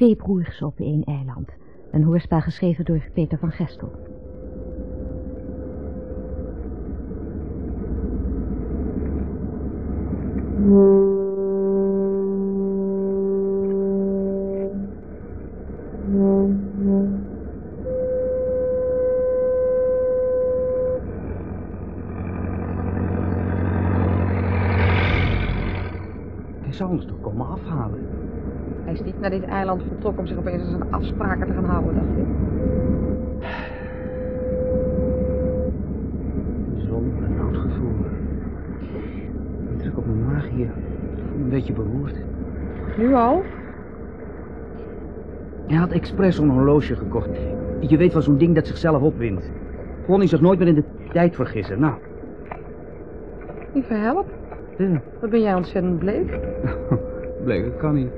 Twee broers op één eiland. Een hoorspel geschreven door Peter van Gestel. Vertrokken om zich opeens zijn afspraken te gaan houden, dacht ik. Zo'n benauwd gevoel. Ik druk op mijn maag hier. Een beetje beroerd. Nu al? Hij had expres zo'n horloge gekocht. Je weet wel, zo'n ding dat zichzelf opwindt. Kon hij zich nooit meer in de tijd vergissen. Nou, Lieve help. ja. Wat ben jij ontzettend bleek. bleek, dat kan niet.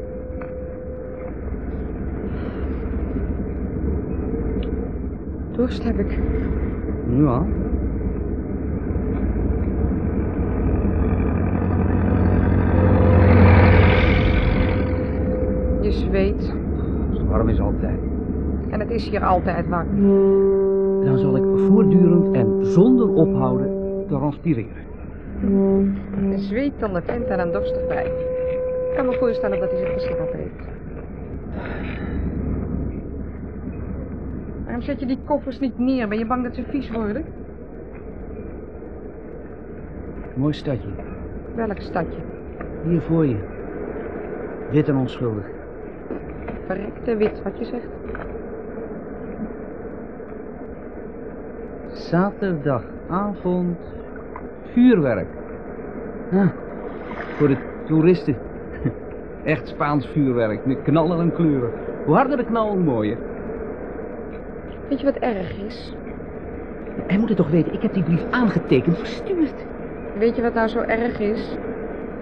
Dorst heb ik. Nu al? Je zweet. Zo warm is altijd. En het is hier altijd warm. Dan zal ik voortdurend en zonder ophouden transpireren. Je zweet dan de vent en een dorstig bij. Ik kan me voorstellen dat hij zich geslapen heeft. Waarom zet je die koffers niet neer? Ben je bang dat ze vies worden? Mooi stadje. Welk stadje? Hier voor je. Wit en onschuldig. Verrekte wit, wat je zegt. Zaterdagavond. Vuurwerk. Ah, voor de toeristen. Echt Spaans vuurwerk. Met knallen en kleuren. Hoe harder de knal, hoe mooier. Weet je wat erg is? Hij moet het toch weten. Ik heb die brief aangetekend verstuurd. Weet je wat nou zo erg is?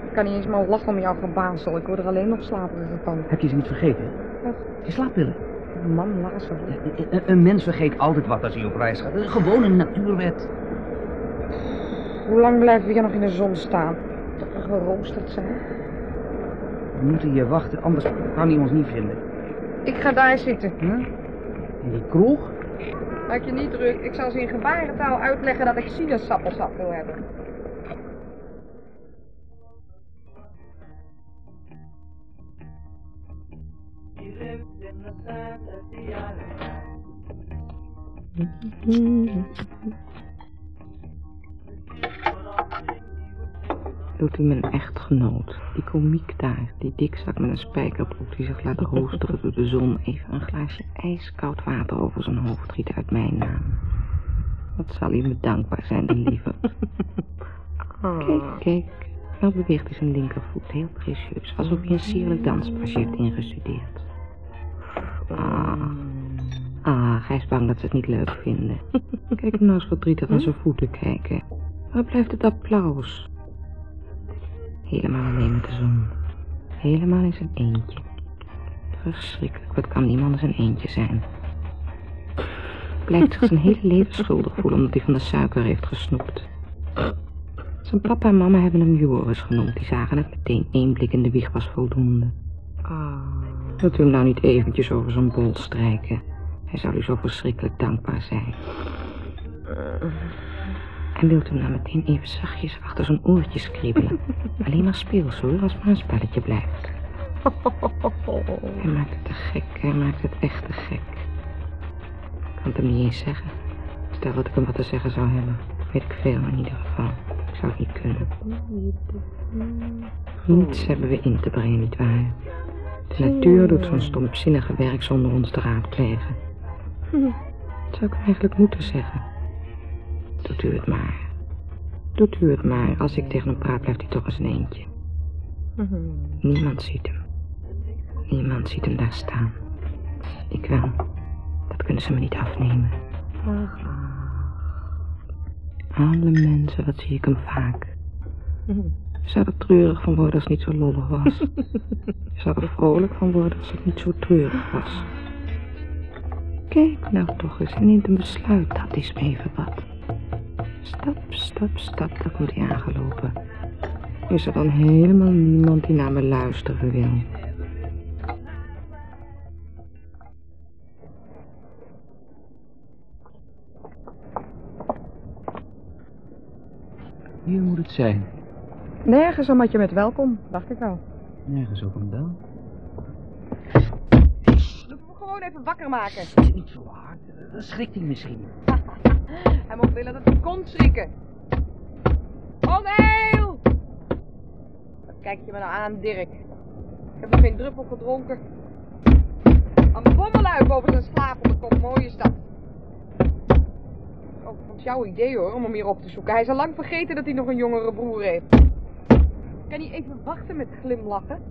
Ik kan niet eens maar lachen om jouw gebazel. Ik word er alleen nog slaperiger van. Heb je ze niet vergeten? Wat? Je slaappillen. Man, Lazarus. Een- Een, een mens vergeet altijd wat als hij op reis gaat. Dat is Gewoon een natuurwet. Hoe lang blijven we hier nog in de zon staan? Tot we geroosterd zijn? We moeten hier wachten, anders kan hij ons niet vinden. Ik ga daar zitten. Huh? In die kroeg? Maak je niet druk. Ik zal ze in gebarentaal uitleggen dat ik sinaasappelsap wil hebben. Wilt u mijn echtgenoot, die komiek daar, die dikzak met een spijkerbroek die zich laat roosteren door de zon, even een glaasje ijskoud water over zijn hoofd giet uit mijn naam? Wat zal hij me dankbaar zijn, de lieve. Kijk, kijk, nou beweegt hij zijn linkervoet heel precieus, alsof hij een sierlijk danspasje heeft ingestudeerd. Ah, ah, hij is bang dat ze het niet leuk vinden. Kijk hem nou eens verdrietig naar zijn voeten kijken. Waar blijft het applaus? Helemaal alleen met de zon. Helemaal in zijn eentje. Verschrikkelijk, wat kan iemand in zijn eentje zijn? Blijkt zich zijn hele leven schuldig voelen omdat hij van de suiker heeft gesnoept. Zijn papa en mama hebben hem Joris genoemd. Die zagen het meteen. Eén blik in de wieg was voldoende. Ah. Wilt u hem nou niet eventjes over zijn bol strijken? Hij zou u zo verschrikkelijk dankbaar zijn. En wilt u nou meteen even zachtjes achter zijn oortjes kriebelen? Alleen maar speels hoor, als maar een spelletje blijft. Hij maakt het te gek, hij maakt het echt te gek. Ik kan het hem niet eens zeggen. Stel dat ik hem wat te zeggen zou hebben. Weet ik veel in ieder geval. Ik zou het niet kunnen. Niets hebben we in te brengen, nietwaar? De natuur doet zo'n stomzinnige werk zonder ons te raadplegen. Wat zou ik hem eigenlijk moeten zeggen? Doet u het maar. Doet u het maar. Als ik tegen hem praat, blijft hij toch eens een eentje. Niemand ziet hem. Niemand ziet hem daar staan. Ik wel. Dat kunnen ze me niet afnemen. Alle mensen, wat zie ik hem vaak. Je zou er treurig van worden als het niet zo lollig was. Zou er vrolijk van worden als het niet zo treurig was. Kijk nou toch eens en neemt een besluit. Dat is me even wat. Stap, stap, stap Dat moet hij aangelopen. Is er dan helemaal niemand die naar me luisteren wil? Hier moet het zijn. Nergens omdat je met welkom, dacht ik al. Nergens ook een bel. Gewoon even wakker maken. Niet zo hard. Dan schrikt hij misschien. Hij mocht willen dat hij kon schrikken. Onheil! Wat kijk je me nou aan, Dirk? Ik heb nog geen druppel gedronken. De bommeluik over zijn slapende kop, mooi is dat. Dat is jouw idee hoor, om hem hier op te zoeken. Hij is al lang vergeten dat hij nog een jongere broer heeft. Kan hij even wachten met glimlachen?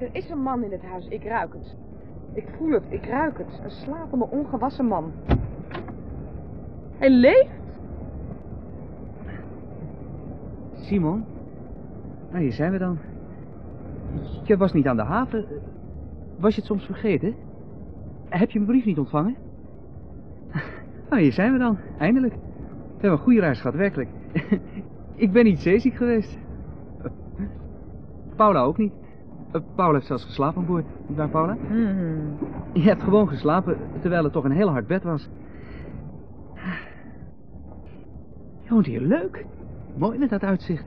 Er is een man in het huis, ik ruik het. Ik voel het, ik ruik het. Een slapende, ongewassen man. Hij leeft? Simon? Nou, hier zijn we dan. Je was niet aan de haven. Was je het soms vergeten? Heb je mijn brief niet ontvangen? Nou, hier zijn we dan. Eindelijk. We hebben een goede reis werkelijk. Ik ben niet zeeziek geweest. Paula ook niet. Eh, Paula heeft zelfs geslapen aan boord. Waar, Paula? Hmm. Je hebt gewoon geslapen, terwijl het toch een heel hard bed was. Je woont hier leuk. Mooi met dat uitzicht.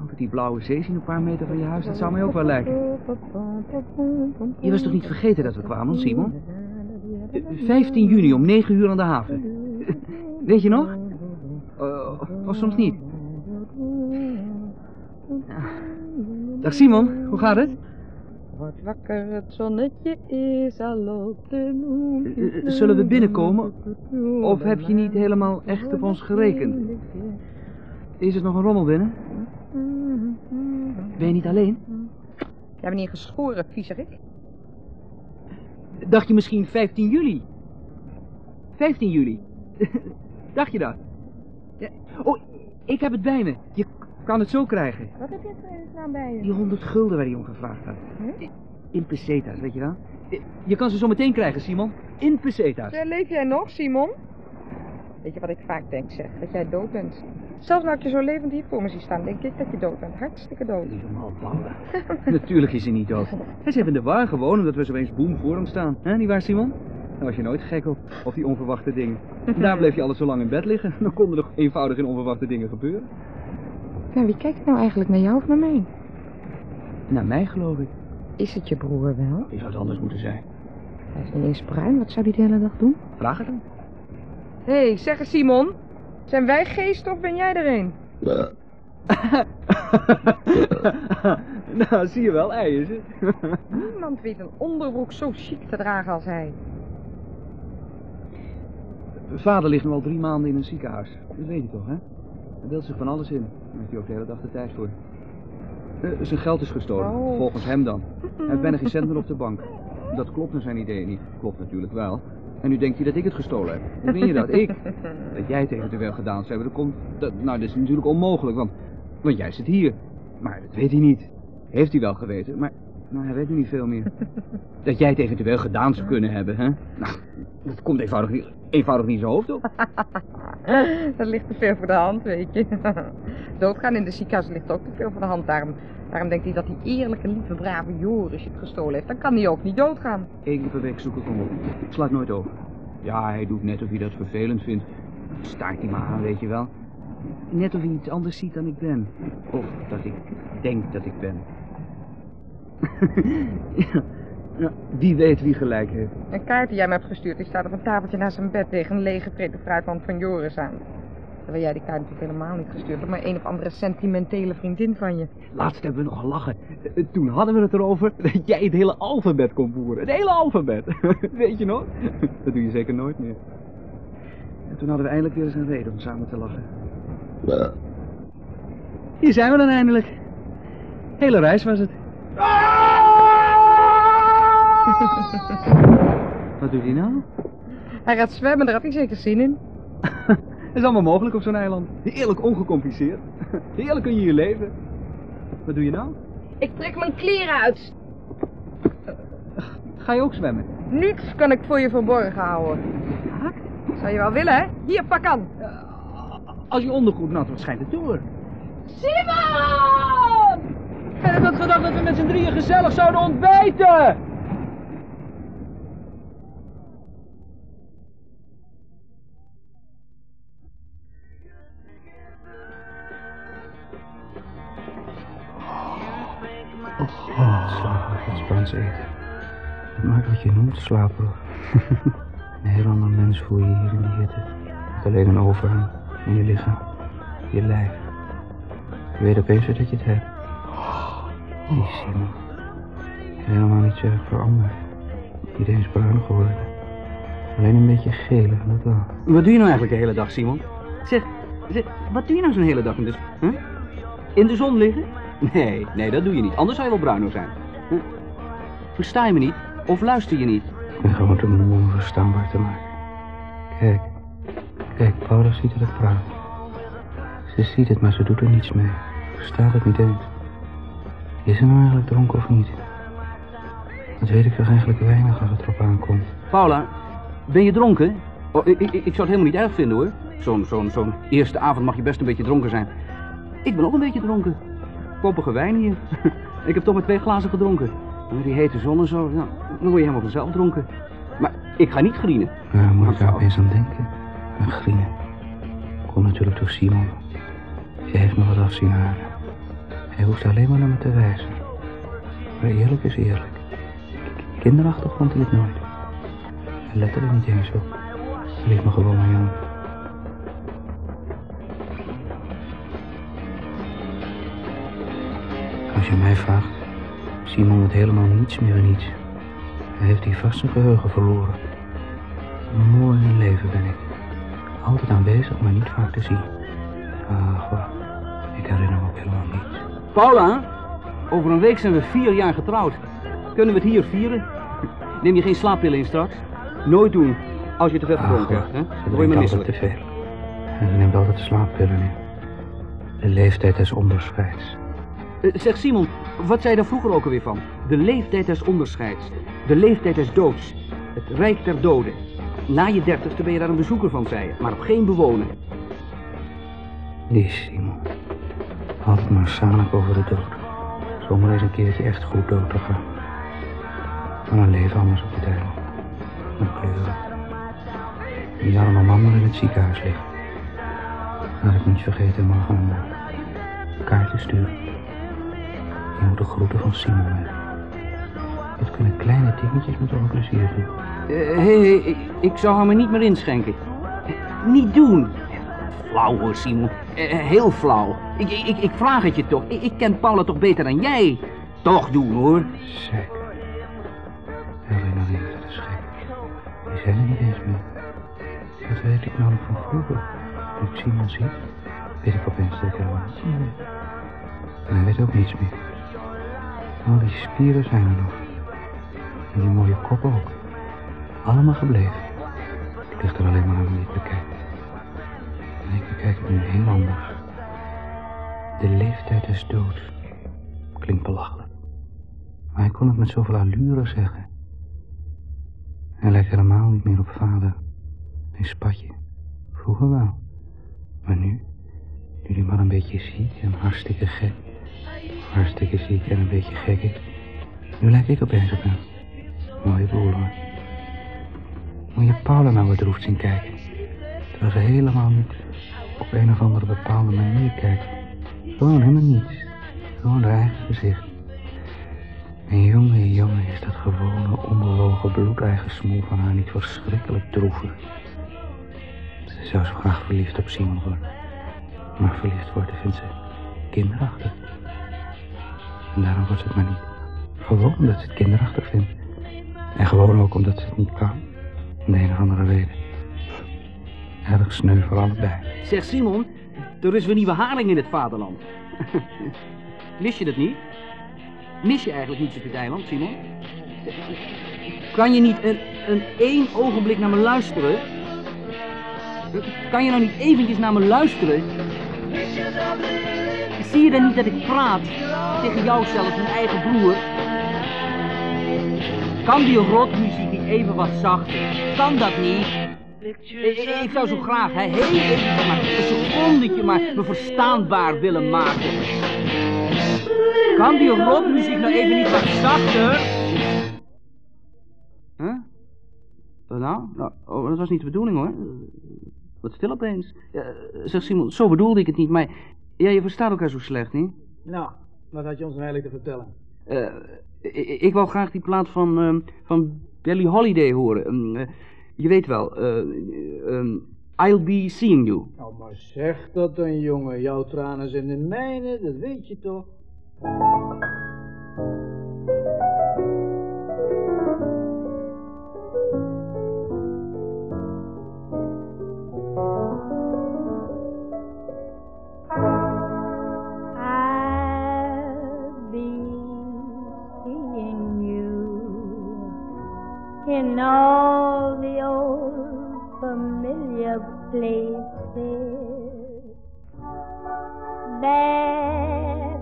Altijd die blauwe zee zien een paar meter van je huis, dat zou mij ook wel lijken. Je was toch niet vergeten dat we kwamen, Simon? Eh, 15 juni om 9 uur aan de haven. Weet je nog? Eh, of soms niet. Dag Simon, hoe gaat het? Word wakker, het zonnetje is al op de Eh, Zullen we binnenkomen? Of heb je niet helemaal echt op ons gerekend? Is er nog een rommel binnen? Ben je niet alleen? Bent hier geschoren, viezerik. Dacht je misschien 15 juli? 15 juli. Dacht je dat? Ja. Oh, ik heb het bij me. Je kan het zo krijgen. Wat heb je een naam bij Die 100 gulden waar hij om gevraagd had. In pesetas, weet je wel? Je kan ze zo meteen krijgen, Simon. In pesetas. Zeg, leef jij nog, Simon? Weet je wat ik vaak denk, zeg? Dat jij dood bent. Zelfs nou ik je zo levend hier voor me zie staan, denk ik dat je dood bent. Hartstikke dood. Lieve. Natuurlijk is hij niet dood. Hij is even in de war gewoon omdat we zo eens boem voor hem staan. Hè, niet waar, Simon? Daar was je nooit gek op. Of die onverwachte dingen. Daar bleef je alles zo lang in bed liggen. Dan konden er eenvoudig geen onverwachte dingen gebeuren. Nou, wie kijkt nou eigenlijk naar jou of naar mij? Naar mij, geloof ik. Is het je broer wel? Wie zou het anders moeten zijn? Hij is niet eens bruin, wat zou hij de hele dag doen? Vraag het hem. Hé, hey, zeg eens Simon. Zijn wij geest of ben jij er een? nou, zie je wel, ei is het. Niemand weet een onderbroek zo chic te dragen als hij. Vader ligt nu al drie maanden in een ziekenhuis. Dat weet je toch, hè? Hij deelt zich van alles in. Daar heeft hij ook de hele dag de tijd voor. Eh, zijn geld is gestolen, Oh. volgens hem dan. Hij heeft bijna geen cent meer op de bank. Dat klopt naar zijn idee niet. Klopt natuurlijk wel. En nu denkt hij dat ik het gestolen heb. Hoe meen je dat? Ik? Dat jij het eventueel gedaan zou hebben, dat komt... Dat, nou, dat is natuurlijk onmogelijk, want, want jij zit hier. Maar dat weet hij niet. Heeft hij wel geweten, maar, maar hij weet nu niet veel meer. Dat jij het eventueel gedaan zou kunnen hebben, hè? Nou, dat komt eenvoudig niet, eenvoudig niet in zijn hoofd op. Dat ligt te veel voor de hand, weet je. Doodgaan in de ziekenhuis ligt ook te veel voor de hand. Daarom, daarom denkt hij dat die eerlijke, lieve, brave Joris het gestolen heeft. Dan kan hij ook niet doodgaan. Eén keer per week zoek ik hem op. Ik sla het nooit over. Ja, hij doet net of hij dat vervelend vindt. Staart hij maar aan, weet je wel. Net of hij iets anders ziet dan ik ben. Of dat ik denk dat ik ben. Ja, ja, wie weet wie gelijk heeft. Een kaart die jij me hebt gestuurd, die staat op een tafeltje naast zijn bed tegen een lege fruitmand van Joris aan. Terwijl jij die kaart natuurlijk helemaal niet gestuurd hebt, maar een of andere sentimentele vriendin van je. Laatst hebben we nog gelachen. Toen hadden we het erover dat jij het hele alfabet kon voeren. Het hele alfabet. Weet je nog? Dat doe je zeker nooit meer. En toen hadden we eindelijk weer eens een reden om samen te lachen. Hier zijn we dan eindelijk. Hele reis was het. Wat doet hij nou? Hij gaat zwemmen, daar had hij zeker zin in. Dat is allemaal mogelijk op zo'n eiland. Heerlijk ongecompliceerd. Heerlijk kun je hier leven. Wat doe je nou? Ik trek mijn kleren uit. Ga je ook zwemmen? Niets kan ik voor je verborgen houden. Zou je wel willen, hè? Hier, pak aan. Als je ondergoed nat wordt, schijnt het door. Simon! En ik had gedacht dat we met z'n drieën gezellig zouden ontbijten. Het maakt wat je noemt slaperig. een heel ander mens voel je hier in die hitte. Met alleen een overhang in je lichaam, je lijf. Je weet opeens dat je het hebt. Die Simon. Helemaal niet zo veranderd. Niet eens bruin geworden. Alleen een beetje gelig, dat wel. Wat doe je nou eigenlijk de hele dag, Simon? Zeg, zeg wat doe je nou zo'n hele dag in de, z- huh? in de zon liggen? Nee, nee, dat doe je niet. Anders zou je wel bruiner zijn. Huh? Versta je me niet? Of luister je niet? Ik ben gewoon om me verstaanbaar te maken. Kijk, kijk, Paula ziet dat ik praat. Ze ziet het, maar ze doet er niets mee. Verstaat het niet eens. Is ze nou eigenlijk dronken of niet? Dat weet ik toch eigenlijk weinig als het erop aankomt. Paula, ben je dronken? Oh, ik, ik, ik zou het helemaal niet erg vinden hoor. Zo'n zo'n zo'n eerste avond mag je best een beetje dronken zijn. Ik ben ook een beetje dronken. Koppige wijn hier. ik heb toch maar twee glazen gedronken. Met die hete zon en zo, nou, dan word je helemaal vanzelf dronken. Maar ik ga niet grienen. Waar moet ik daar opeens aan denken? Aan Grienen. Komt natuurlijk door Simon. Zij heeft me wat afzien halen. Hij hoeft alleen maar naar me te wijzen. Maar eerlijk is eerlijk. Kinderachtig vond hij het nooit. Hij lette er niet eens op. Hij liet me gewoon maar jongen. Als je mij vraagt, Simon weet helemaal niets meer en niets. Hij heeft vast zijn geheugen verloren. Mooi in leven ben ik. Altijd aanwezig, maar niet vaak te zien. Ach, wat. Ik herinner me ook helemaal niets. Paula, over een week zijn we vier jaar getrouwd. Kunnen we het hier vieren? Neem je geen slaappillen in straks? Nooit doen, als je te veel Ach, gedronken hebt. Dan word je maar te veel. En ze neemt altijd slaappillen in. De leeftijd des onderscheids. Eh, zeg Simon, wat zei je daar vroeger ook alweer van? De leeftijd des onderscheids. De leeftijd des doods. Het rijk der doden. Na je dertigste ben je daar een bezoeker van, zei je. Maar op geen bewoner. Die Simon. Altijd maar zanik over de dood. Zonder eens een keertje echt goed dood te gaan. Maar een leven anders op dit eiland. Met kleuren. Die moet in het ziekenhuis liggen. Laat ik niet vergeten een eh, kaart sturen. Moet de groeten van Simon. Dit kunnen kleine dingetjes met een plezier doen. Hé, hey, ik, ik zou haar maar niet meer inschenken. Niet doen. Flauw hoor, Simon. Eh, eh, heel flauw. Ik, ik, ik vraag het je toch. Ik, ik ken Paula toch beter dan jij? Toch doen hoor. Zeker. Herinneringen, dat is gek. Die zijn er niet eens meer. Dat weet ik nou nog van vroeger. Nu ik Simon zie, weet ik opeens dat ik meer weet. En hij weet ook niets meer. Al die spieren zijn er nog. En die mooie kop ook. Allemaal gebleven. Het ligt er alleen maar aan je het bekijkt. En ik bekijk het nu heel anders. De leeftijd is dood. Klinkt belachelijk. Maar hij kon het met zoveel allure zeggen. Hij lijkt helemaal niet meer op vader. Een spatje. Vroeger wel. Maar nu, nu hij maar een beetje ziek en hartstikke gek. Hartstikke ziek en een beetje gek. Nu lijk ik opeens op hem. Mooie boel hoor. Moet je Paula nou bedroefd zien kijken. Terwijl ze helemaal niet op een of andere bepaalde manier kijkt. Gewoon helemaal niets. Gewoon haar eigen gezicht. En jongen, jongen, is dat gewone, onbewogen, bloedeigen smoel van haar niet verschrikkelijk droevig. Ze zou zo graag verliefd op Simon worden. Maar verliefd worden vindt ze kinderachtig. En daarom wordt ze het maar niet. Gewoon omdat ze het kinderachtig vindt. En gewoon ook omdat ze het niet kan. Om de een of andere reden. Erg sneu voor allebei. Zeg Simon, er is weer nieuwe haring in het vaderland. Mis je dat niet? Mis je eigenlijk niets op dit eiland, Simon? Kan je niet een, een één ogenblik naar me luisteren? Kan je nou niet eventjes naar me luisteren? Zie je dan niet dat ik praat? Tegen jou zelfs, mijn eigen broer. Kan die rotmuziek niet even wat zachter? Kan dat niet? Ik, zou zo graag, hè, heel even maar een secondetje maar me verstaanbaar willen maken. Kan die rotmuziek nou even niet wat zachter? Huh? Nou? nou oh, dat was niet de bedoeling hoor. Wat stil opeens. Ja, zeg Simon, zo bedoelde ik het niet, maar... Ja, je verstaat elkaar zo slecht, niet? Nou, wat had je ons nou eigenlijk te vertellen? Eh, ik, ik wou graag die plaat van, ehm, van Billie Holiday horen. Eh, je weet wel, eh, ehm, I'll Be Seeing You. Nou, maar zeg dat dan, jongen. Jouw tranen zijn de mijne, dat weet je toch? In all the old familiar places that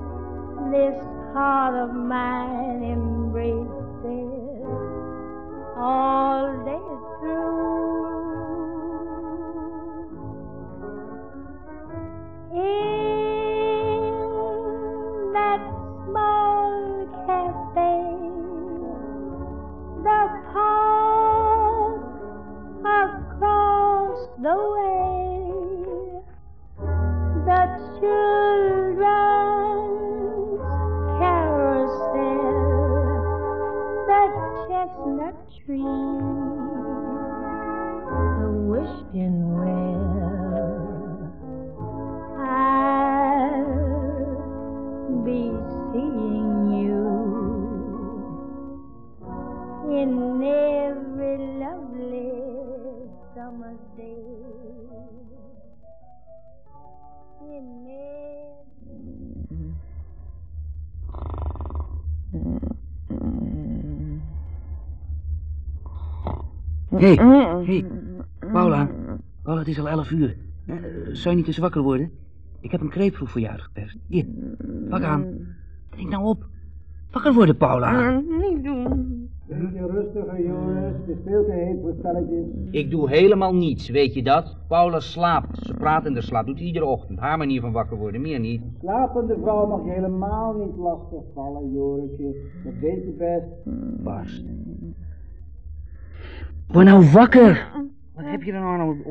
this heart of mine embraces all day through. The way, the children's carousel, the chestnut tree, the wishing well. I'll be seeing you in every Hé, hey, hey, Paula. Paula, het is al elf uur. Eh, zou je niet eens wakker worden? Ik heb een kreepproef voor je uitgeperst. Hier, pak aan. Drink nou op. Wakker worden, Paula. Niet doen. Beetje rustiger, jongens. Het is veel te heet voor spelletjes. Ik doe helemaal niets, weet je dat? Paula slaapt. Ze praat in de slaap. Doet iedere ochtend. Haar manier van wakker worden, meer niet. Slapende vrouw mag je helemaal niet lastig vallen, Jorisje. Dat weet je best. Barst. Word nou wakker! Wat heb je er nou?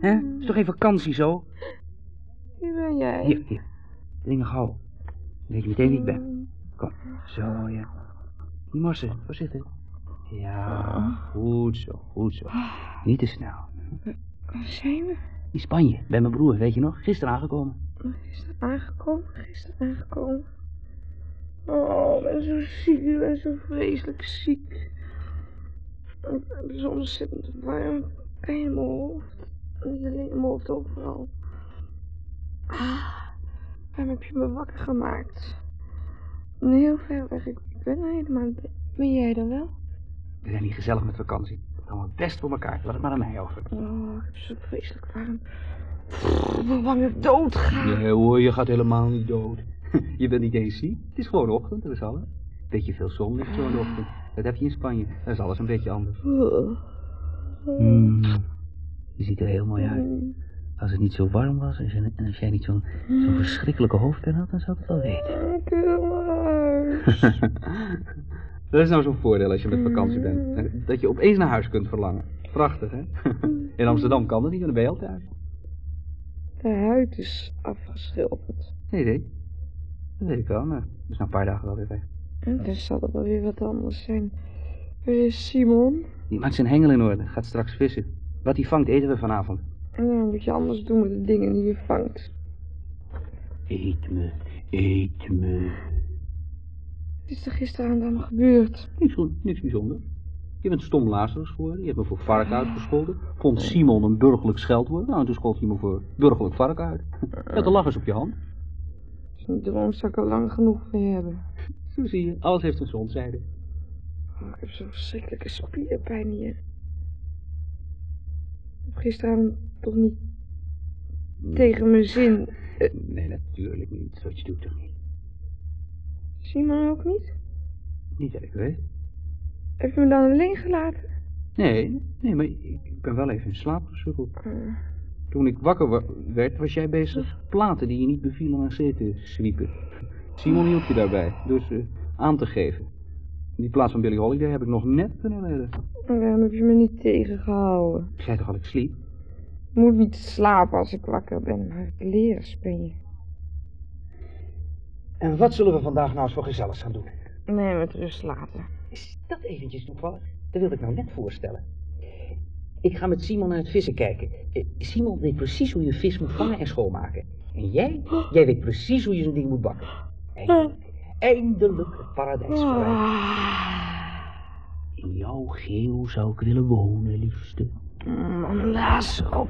Hè? Het is toch geen vakantie zo? Wie ben jij? Hier, hier. Drink nog gauw. Weet je meteen wie ik ben. Kom. Zo, ja. Die morsen, voorzichtig. Ja, goed zo, goed zo. Niet te snel. Waar zijn we? In Spanje, bij mijn broer, weet je nog? Gisteren aangekomen. Gisteren aangekomen, gisteren aangekomen. Oh, ik ben zo ziek, ik ben zo vreselijk ziek. Het is ontzettend warm. In mijn hoofd. Niet alleen in mijn hoofd, overal. Ah, waarom heb je me wakker gemaakt? Heel ver weg, ik ben er helemaal niet. Ben jij dan wel? We zijn hier gezellig met vakantie. Gaan we best voor elkaar. Laat het maar aan mij over. Oh, ik heb zo vreselijk warm. Ik ben bang dat ik dood ga. Nee hoor, je gaat helemaal niet dood. Je bent niet eens ziek. Het is gewoon ochtend, dat is alles. Beetje veel zonlicht zo in de ochtend. Dat heb je in Spanje. Dat is alles een beetje anders. Hmm, Je ziet er heel mooi uit. Als het niet zo warm was en als jij niet zo'n zo'n verschrikkelijke hoofdpijn had, dan zou ik het wel weten. Ik. Dat is nou zo'n voordeel als je met vakantie bent. Dat je opeens naar huis kunt verlangen. Prachtig, hè? In Amsterdam kan dat niet, want dan ben je al thuis. De huid is afgeschilderd. Nee, nee. Dat weet ik wel, maar is na een paar dagen wel weer weg. Dan zal er wel weer wat anders zijn. Waar is Simon? Die maakt zijn hengel in orde, gaat straks vissen. Wat hij vangt, eten we vanavond. En dan moet je anders doen met de dingen die je vangt. Eet me, eet me. Wat is er gisteravond allemaal gebeurd? Niks, niks bijzonders. Je bent stom Lazarus geworden, je hebt me voor varken uitgescholden. Vond Simon een burgerlijk scheldwoord, nou en toen schold hij me voor burgerlijk varken uit. Je had de lachers op je hand. Zo'n droom zou ik al lang genoeg van je hebben. Zo zie je, alles heeft een zonzijde. Oh, ik heb zo'n verschrikkelijke spierpijn hier. Ik heb gisteravond toch niet tegen mijn zin. Nee, natuurlijk niet. Je doet toch niet. Simon ook niet? Niet dat ik weet. Heb je me dan alleen gelaten? Nee, nee, maar ik ben wel even in slaap gesukkeld. Eh, Toen ik wakker wa- werd, was jij bezig platen die je niet bevielen aan zee te zwiepen. Simon hielp je daarbij, dus eh, aan te geven. Die plaats van Billy Holiday heb ik nog net kunnen redden. waarom heb je me niet tegengehouden? Ik zei toch al, ik sliep? Ik moet niet slapen als ik wakker ben, maar ik leer je. En wat zullen we vandaag nou eens voor gezelligs gaan doen? Nee, met rust laten. Is dat eventjes toevallig? Dat wilde ik nou net voorstellen. Ik ga met Simon naar het vissen kijken. Eh, Simon weet precies hoe je vis moet vangen en schoonmaken. En jij? Jij weet precies hoe je zo'n ding moet bakken. Eindelijk, eindelijk het paradijs bereikt. In jouw geel zou ik willen wonen, liefste. Man, blaas op.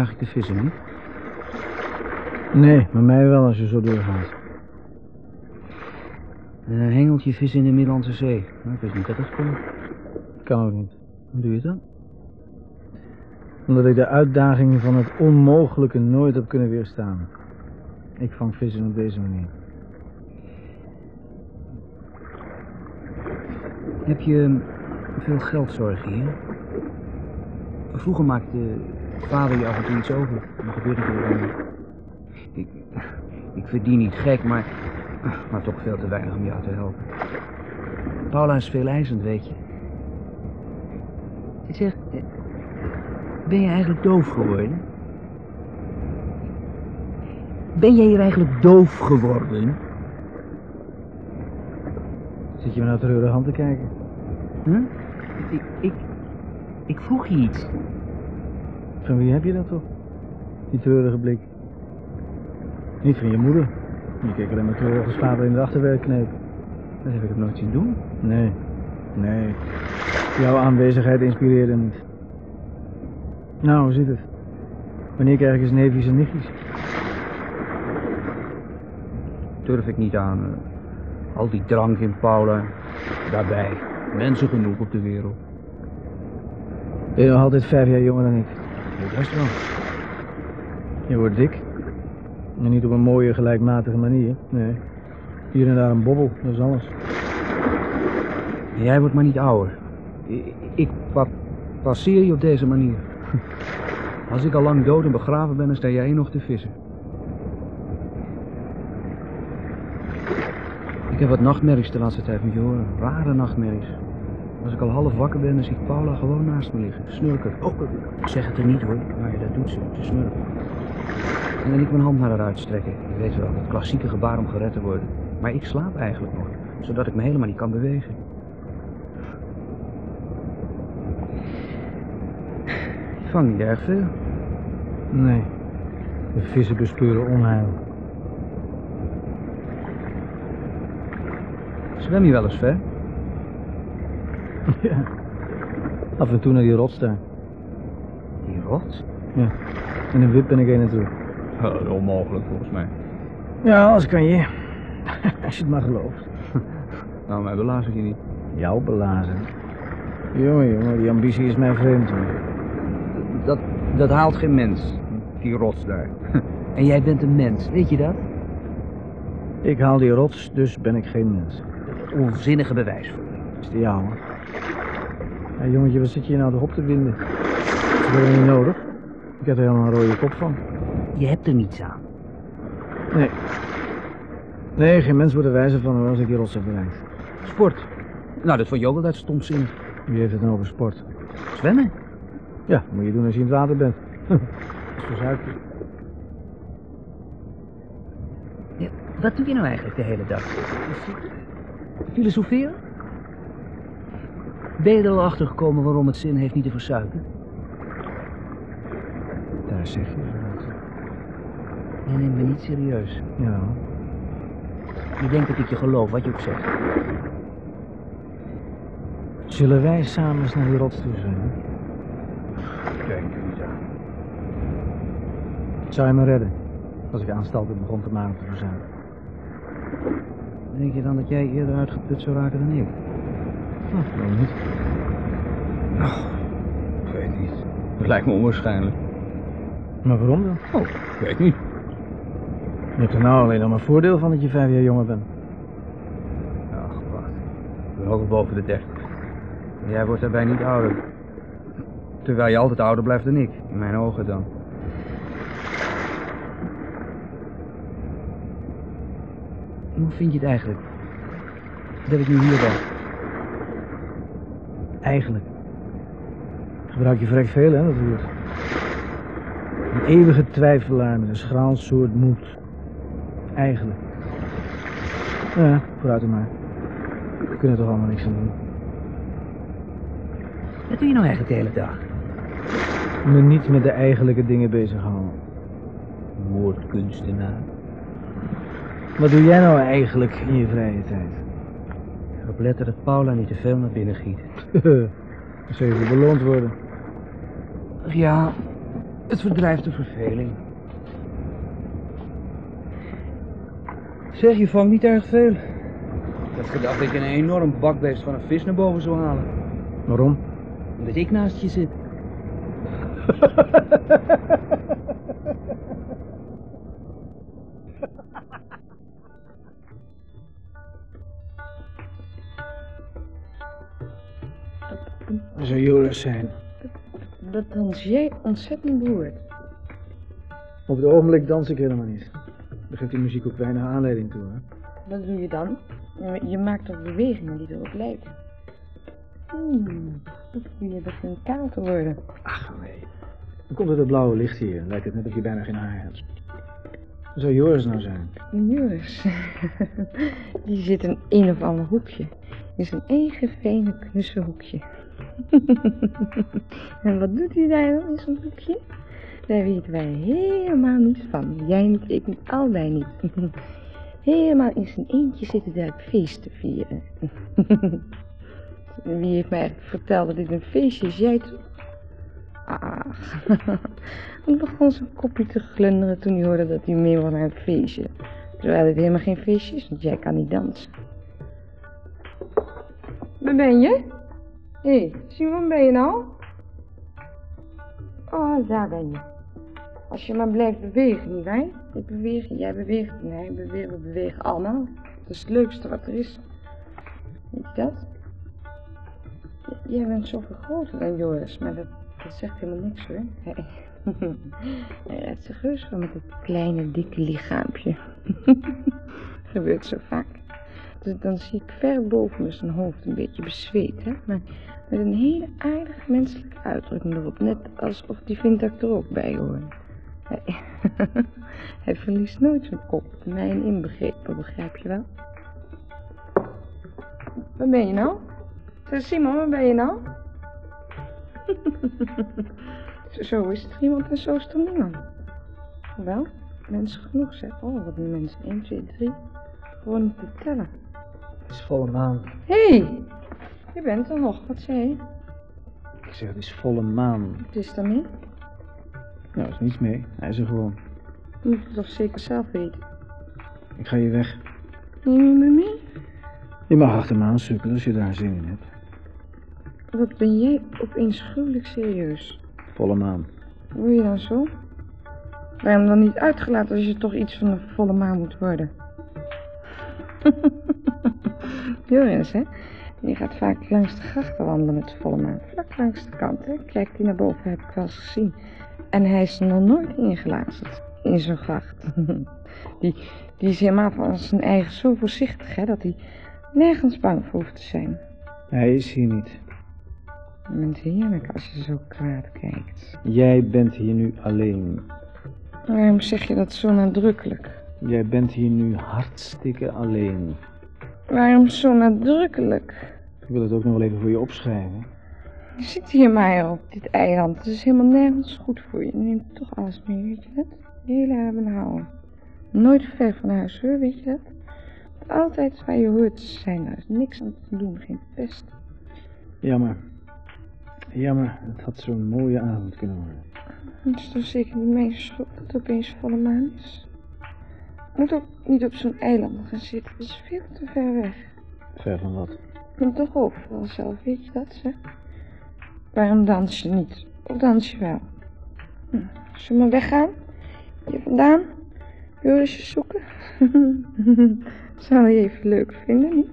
Bejaag ik de vissen niet? Nee, maar mij wel als je zo doorgaat. Uh, hengelt je vis in de Middellandse Zee. Nou, ik wist niet dat dat kon. Kan ook niet. Hoe doe je dat? Omdat ik de uitdaging van het onmogelijke nooit heb kunnen weerstaan. Ik vang vissen op deze manier. Heb je veel geldzorgen hier? Vroeger maakte vader je af en toe iets over. Dat gebeurt natuurlijk niet. Ik, ik verdien niet gek, maar, maar toch veel te weinig om jou te helpen. Paula is veel eisend, weet je. Zeg, eh, ben je eigenlijk doof geworden? Ben jij hier eigenlijk doof geworden? Zit je me nou treurig aan te kijken? Huh? Ik, ik, ik vroeg je iets. Van wie heb je dat toch? Die treurige blik. Niet van je moeder. Je keek alleen maar treurig als vader in de achterwerk kneep. Dat heb ik nooit zien doen. Nee, nee. Jouw aanwezigheid inspireerde niet. Nou, hoe zit het? Wanneer krijg ik eens neefjes en nichtjes? Durf ik niet aan. eh. al die drank in Paula. Daarbij. Mensen genoeg op de wereld. Ben je nog altijd vijf jaar jonger dan ik? Best wel. Je wordt dik. En niet op een mooie, gelijkmatige manier. Nee. Hier en daar een bobbel, dat is alles. Jij wordt maar niet ouder. Ik, ik pa- passeer je op deze manier. Als ik al lang dood en begraven ben, dan sta jij nog te vissen. Ik heb wat nachtmerries de laatste tijd met je horen. Rare nachtmerries. Als ik al half wakker ben, dan zie ik Paula gewoon naast me liggen. Snurken. Oh, ik zeg het er niet hoor, maar dat doet ze. Ze snurken. En dan ik mijn hand naar haar uitstrekken. Je weet wel, het klassieke gebaar om gered te worden. Maar ik slaap eigenlijk nog, zodat ik me helemaal niet kan bewegen. Ik vang niet erg veel. Nee. De vissen bespeuren onheil. Zwem je wel eens ver? Ja. Af en toe naar die rots daar. Die rots? Ja. In een wip ben ik heen en terug. onmogelijk volgens mij. Ja, als kan je. Als je het maar gelooft. Nou, mij belaas ik je niet. Jou belazen. Jongen, jongen, die ambitie is mij vreemd. hoor. Dat, dat haalt geen mens, die rots daar. En jij bent een mens, weet je dat? Ik haal die rots, dus ben ik geen mens. Onzinnige bewijs voor Dat is de Ja, jongetje, wat zit je nou toch op te winden? Dat is wel niet nodig. Ik heb er helemaal een rode kop van. Je hebt er niets aan. Nee. Nee, geen mens wordt er wijzer van als ik die rots heb bereikt. Sport. Nou, dat vond je ook altijd stomzinnig. Wie heeft het nou over sport? Zwemmen? Ja, dat moet je doen als je in het water bent. dat is. Ja, wat doe je nou eigenlijk de hele dag? Filosoferen? Ben je er al achter gekomen waarom het zin heeft niet te verzuipen? Daar zeg je wat. Je neemt me niet serieus. Ja. Je denkt dat ik je geloof, wat je ook zegt. Zullen wij samen eens naar die rots toe zijn? Denk er niet aan. Zou je me redden? Als ik aanstalten begon te maken te verzuipen. Denk je dan dat jij eerder uitgeput zou raken dan ik? Nou, waarom niet? Ik weet niet. Dat lijkt me onwaarschijnlijk. Maar waarom dan? Oh, ik weet niet. Je hebt er nou alleen nog maar voordeel van dat je vijf jaar jonger bent. Ach, wacht. Ik ben ook al boven de dertig. Jij wordt daarbij niet ouder. Terwijl je altijd ouder blijft dan ik, in mijn ogen dan. Hoe vind je het eigenlijk? Dat ik nu hier ben. Eigenlijk. Gebruik je vrek veel, hè, dat woord. Een eeuwige twijfelaar met een schraal soort moed. Eigenlijk. Ja, vooruit maar. We kunnen er toch allemaal niks aan doen. Wat doe je nou eigenlijk de hele dag? Me niet met de eigenlijke dingen bezighouden. Woordkunstenaar. Wat doe jij nou eigenlijk in je vrije tijd? Opletten dat Paula niet te veel naar binnen giet. Je voor beloond worden. Ja, het verdrijft de verveling. Zeg, je vangt niet erg veel. Ik had gedacht dat je een enorm bakbeest van een vis naar boven zou halen. Waarom? Omdat ik naast je zit. Dat Joris zijn. Dat dans jij ontzettend behoort. Op het ogenblik dans ik helemaal niet. Daar geeft die muziek ook weinig aanleiding toe, hè? Wat doe je dan? Je- maakt toch bewegingen die erop lijken. Hmm, dat doe je begint kaal te worden. Ach nee. Dan komt het het blauwe licht hier. Lijkt het net of je bijna geen haar hebt. Dat zou Joris nou zijn. Joris, die zit in een of ander hoekje. In zijn eigen fijne knusse hoekje. en wat doet hij daar dan in zijn hoekje? Daar weten wij helemaal niets van. Jij niet, ik niet, allebei niet. helemaal in zijn eentje zitten daar het feest te vieren. Wie heeft mij verteld dat dit een feestje is? Jij toch? Ach, hij begon zijn kopje te glunderen toen hij hoorde dat hij mee was naar het feestje. Terwijl het helemaal geen feestje is, want jij kan niet dansen. Waar ben je? Hé, hey, Simon, ben je nou? Oh, daar ben je. Als je maar blijft bewegen, nietwaar? Ik beweeg, jij beweegt, nee, we bewegen, we bewegen allemaal. Dat is het leukste wat er is. Weet je dat? Jij bent zoveel groter dan Joris, maar dat, dat zegt helemaal niks hoor. Hij, redt zich heus wel met het kleine, dikke lichaampje. Gebeurt zo vaak. Dan zie ik ver boven me zijn hoofd een beetje bezweet, hè. Maar met een hele aardige menselijke uitdrukking erop. Net alsof die vindt dat ik er ook bij hoor. Hij, verliest nooit zijn kop, mijn inbegrepen, begrijp je wel? Waar ben je nou? Zeg, Simon, waar ben je nou? Zo- is er iemand en zo is er niemand. Wel, mensen genoeg zeg. Oh, wat een mensen. 1, 2, 3. Gewoon te tellen. Het is volle maan. Hé, hey, je bent er nog. Wat zei je? Ik zeg, het is volle maan. Wat is daarmee? Nou, er is niets mee. Hij is er gewoon. Je moet het toch zeker zelf weten. Ik ga je weg. Neem je me mee? Je mag achter me aan sukkelen als je daar zin in hebt. Wat ben jij opeens gruwelijk serieus? Volle maan. Word je dan zo? Waarom dan niet uitgelaten als je toch iets van een volle maan moet worden? Joris, hè? Die gaat vaak langs de grachten wandelen met de volle maan. Vlak langs de kant, hè? Kijkt hij naar boven, heb ik wel eens gezien. En hij is er nog nooit ingelazerd. In zo'n gracht. die, die is helemaal van zijn eigen zo voorzichtig, hè? Dat hij nergens bang voor hoeft te zijn. Hij is hier niet. Je bent heerlijk als je zo kwaad kijkt. Jij bent hier nu alleen. Waarom zeg je dat zo nadrukkelijk? Jij bent hier nu hartstikke alleen. Waarom zo nadrukkelijk? Ik wil het ook nog wel even voor je opschrijven. Je zit hier maar op dit eiland. Het is helemaal nergens goed voor je. Je neemt toch alles mee, weet je dat? Hele hebben en houden. Nooit ver van huis hoor, weet je dat? Altijd waar je hoort te zijn. Daar is niks aan te doen, geen pest. Jammer. Jammer, het had zo'n mooie avond kunnen worden. Het is toch zeker niet mijn schuld dat het opeens volle maan is? Moet ook niet op zo'n eiland gaan zitten. Dat is veel te ver weg. Ver van wat? Ben toch overal zelf, weet je dat, zeg? Waarom dans je niet? Of dans je wel? Hm. Zullen we weggaan? Hier vandaan? Jorisje zoeken? Zou je even leuk vinden, niet?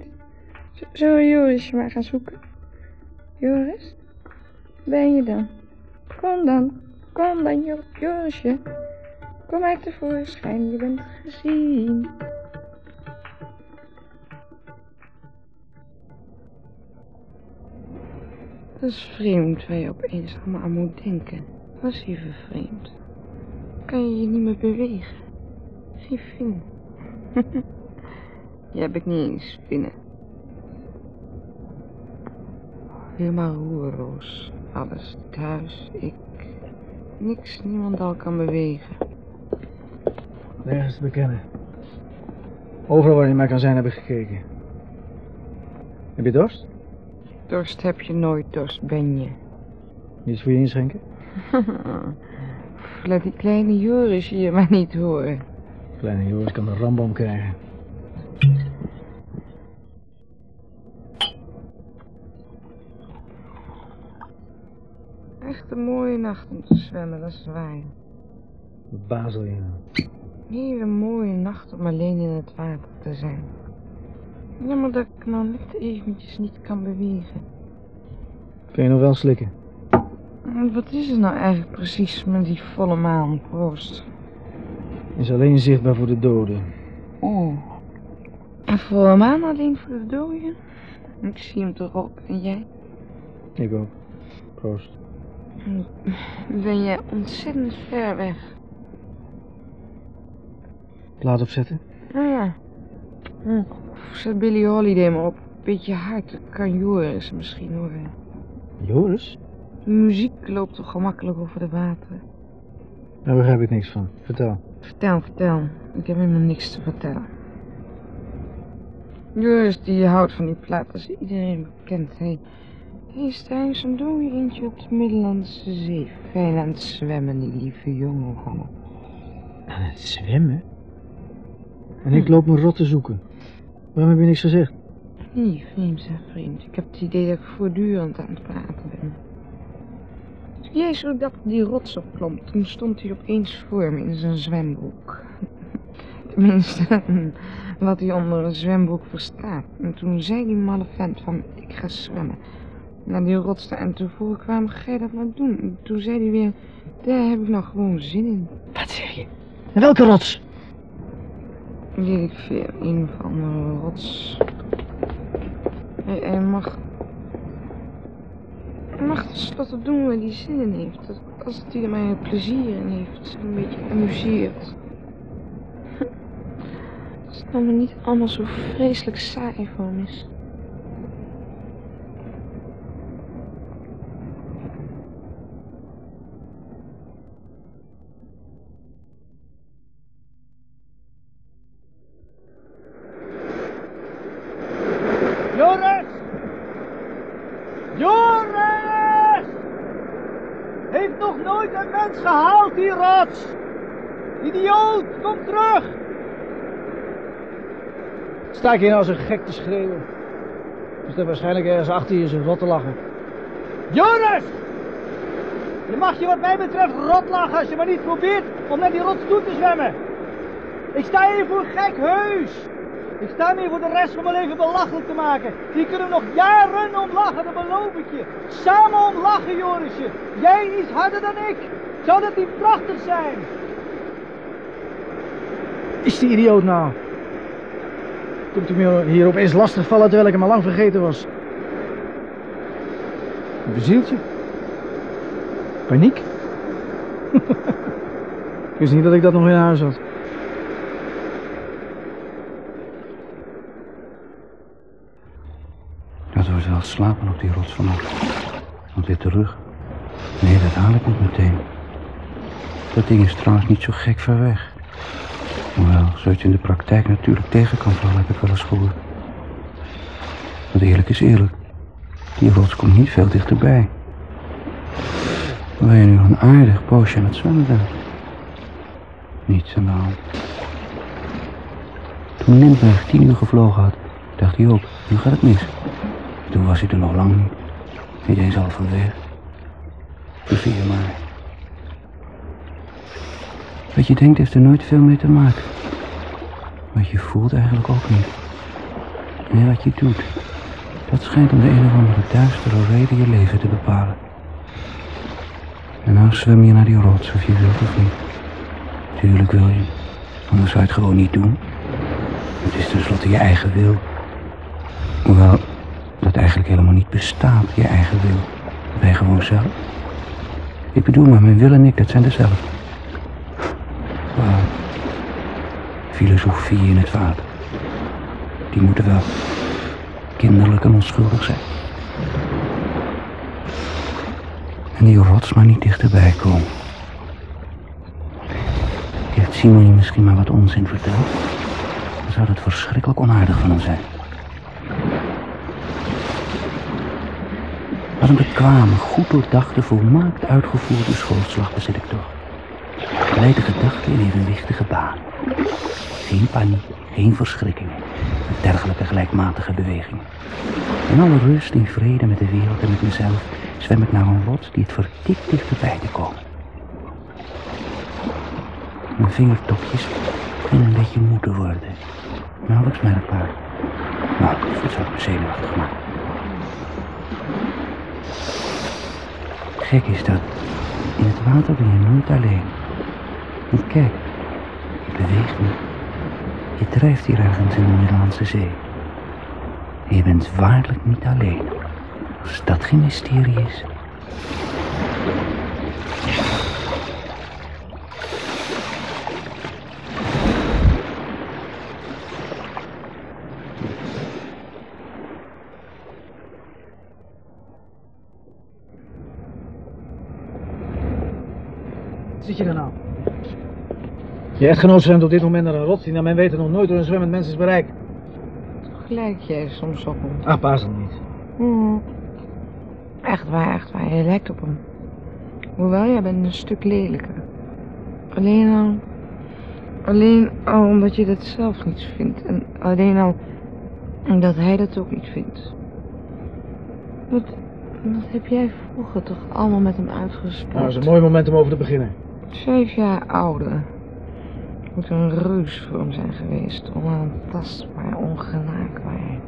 Z- Zullen we Jorisje maar gaan zoeken? Joris, ben je dan? Kom dan, kom dan, Jo- Jorisje. Kom uit tevoorschijn, je bent gezien. Dat is vreemd waar je opeens allemaal aan moet denken. Is even vreemd. Kan je je niet meer bewegen? Geen vinden. Je heb ik niet eens spinnen. Helemaal roerloos. Alles. Thuis, ik. Niks, niemand al kan bewegen. Nergens te bekennen. Overal waar je maar kan zijn heb ik gekeken. Heb je dorst? Dorst heb je nooit, dorst ben je. Niets voor je inschenken? Laat die kleine Joris je maar niet horen. Kleine Joris kan de rambam krijgen. Echt een mooie nacht om te zwemmen, dat is waar. Bazel je nou? Een hele mooie nacht om alleen in het water te zijn. Jammer dat ik nou net eventjes niet kan bewegen. Kun je nog wel slikken? Wat is er nou eigenlijk precies met die volle maan, proost? Is alleen zichtbaar voor de doden. Oh. En volle maan alleen voor de doden? Ik zie hem toch ook, en jij? Ik ook. Proost. Ben jij ontzettend ver weg. Plaat opzetten? Nou ja. Hm. Zet Billy Holiday maar op. Beetje hard, kan Joris misschien horen. Joris? De muziek loopt toch gemakkelijk over de wateren. Daar begrijp ik niks van. Vertel. Vertel, vertel. Ik heb helemaal niks te vertellen. Joris die houdt van die plaat, is iedereen bekend. Hij is tijdens een dode eentje op de Middellandse Zee. Fijn aan het zwemmen, die lieve jongen. Aan het zwemmen? En ik loop me rot te zoeken. Waarom heb je niks gezegd? Nee, vreemd zeg vreemd. Ik heb het idee dat ik voortdurend aan het praten ben. Toen jij zo dat die rots opklom, toen stond hij opeens voor me in zijn zwembroek. Tenminste, wat hij onder een zwembroek verstaat. En toen zei die malle vent van, ik ga zwemmen. Naar die rots daar. en toen vroeg ik, waarom ga je dat nou doen? En toen zei hij weer, daar heb ik nou gewoon zin in. Wat zeg je? En welke rots? Ik veel, een of andere rots. Hij, hij mag... Hij mag tenslotte doen waar hij zin in heeft. Als hij er maar plezier in heeft, een beetje amuseert. Als het nou niet allemaal zo vreselijk saai voor is. Joris! Joris! Heeft nog nooit een mens gehaald, die rots! Idioot, kom terug! Sta ik hier nou als een gek te schreeuwen? Dus er waarschijnlijk ergens achter je zijn rot te lachen. Joris! Je mag je wat mij betreft rot lachen als je maar niet probeert om naar die rots toe te zwemmen. Ik sta hier voor gek heus. Ik sta hier voor de rest van mijn leven belachelijk te maken. Die kunnen nog jaren om lachen, dat beloof ik je. Samen om lachen, Jorisje. Jij iets harder dan ik. Zou dat niet prachtig zijn? Is die idioot nou? Komt hij me hier opeens lastig vallen terwijl ik hem al lang vergeten was? Een? Paniek? ik wist niet dat ik dat nog in huis had. Dat was wel slapen op die rots vannacht. Want weer terug. Nee, dat haal ik niet meteen. Dat ding is trouwens niet zo gek ver weg. Hoewel, zoiets in de praktijk natuurlijk tegen kan vallen, heb ik wel eens gehoord. Want eerlijk is eerlijk. Die rots komt niet veel dichterbij. Terwijl je nu een aardig poosje aan het zwemmen bent. Niets aan de hand. Toen Lindbergh tien uur gevlogen had, dacht hij ook, nu gaat het mis. Toen was hij er nog lang niet. Niet eens halverwege. De 4 maart. Wat je denkt heeft er nooit veel mee te maken. Wat je voelt eigenlijk ook niet. Nee, wat je doet. Dat schijnt om de een of andere duistere reden je leven te bepalen. En nou zwem je naar die rots of je wilt of niet. Tuurlijk wil je, anders zou je het gewoon niet doen. Het is tenslotte je eigen wil. Hoewel dat eigenlijk helemaal niet bestaat, je eigen wil. Ben je gewoon zelf. Ik bedoel maar, mijn wil en ik, dat zijn dezelfde. Filosofie in het water. Die moeten wel kinderlijk en onschuldig zijn. En die rots maar niet dichterbij komen. Heeft Simon je misschien maar wat onzin verteld? Dan zou dat verschrikkelijk onaardig van hem zijn. Wat een bekwame, goed doordachte, volmaakt uitgevoerde schoolslag bezit ik toch. Leidt de gedachten in evenwichtige baan. Geen paniek, geen verschrikkingen. Met dergelijke gelijkmatige bewegingen. In alle rust, in vrede met de wereld en met mezelf zwem ik naar een rots die het vertikt dichterbij te komen. Mijn vingertopjes beginnen een beetje moe te worden. Nauwelijks merkbaar. Nauwelijks, dat zou ik me zenuwachtig maken. Gek is dat. In het water ben je nooit alleen. Want kijk, je beweegt niet. Je drijft hier ergens in de Middellandse Zee. En je bent waarlijk niet alleen. Als dat geen mysterie is. Zit je er nou? Je echtgenoot zwemt op dit moment naar een rots die naar mijn weten nog nooit door een zwemmend mens is bereikt. Gelijk jij soms op hem. Ah, dan niet. Hmm. Echt waar, echt waar. Je lijkt op hem. Hoewel, jij bent een stuk lelijker. Alleen al... Alleen al omdat je dat zelf niet vindt. En alleen al omdat hij dat ook niet vindt. Wat, wat heb jij vroeger toch allemaal met hem uitgesproken? Nou, dat is een mooi moment om over te beginnen. Vijf jaar ouder. Moet een reus voor hem zijn geweest. Onaantastbaar, ongenaakbaar.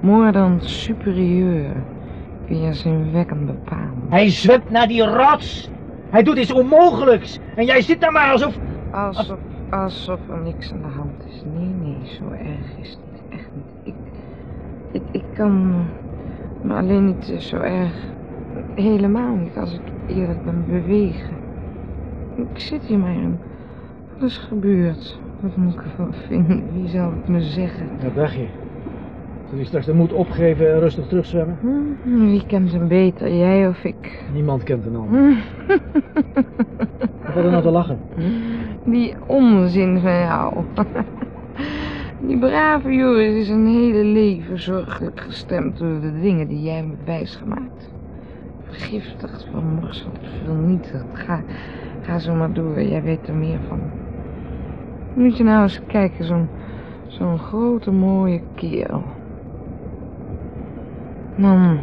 Moordend superieur. Via zijn wekkend bepalen. Hij zwemt naar die rots! Hij doet iets onmogelijks! En jij zit daar maar alsof... Alsof, alsof er niks aan de hand is. Nee, nee, zo erg is het. Echt niet. Ik, ik, ik kan me alleen niet zo erg... Helemaal niet als ik eerlijk ben bewegen. Ik zit hier maar en... Wat is gebeurd? Wat moet ik ervan vinden? Wie zou het me zeggen? Dat dacht je. Toen hij straks de moed opgeven en rustig terugzwemmen. Hm, Wie kent hem beter, jij of ik? Niemand kent een ander. Hm, Wat er nou te lachen? Die onzin van jou. Die brave Joris is een hele leven zorgelijk gestemd door de dingen die jij me wijsgemaakt. Vergiftigd, vermorseld, vernietigd. Ga, ga zo maar door, jij weet er meer van. Moet je nou eens kijken, zo'n zo'n grote mooie kerel. Dan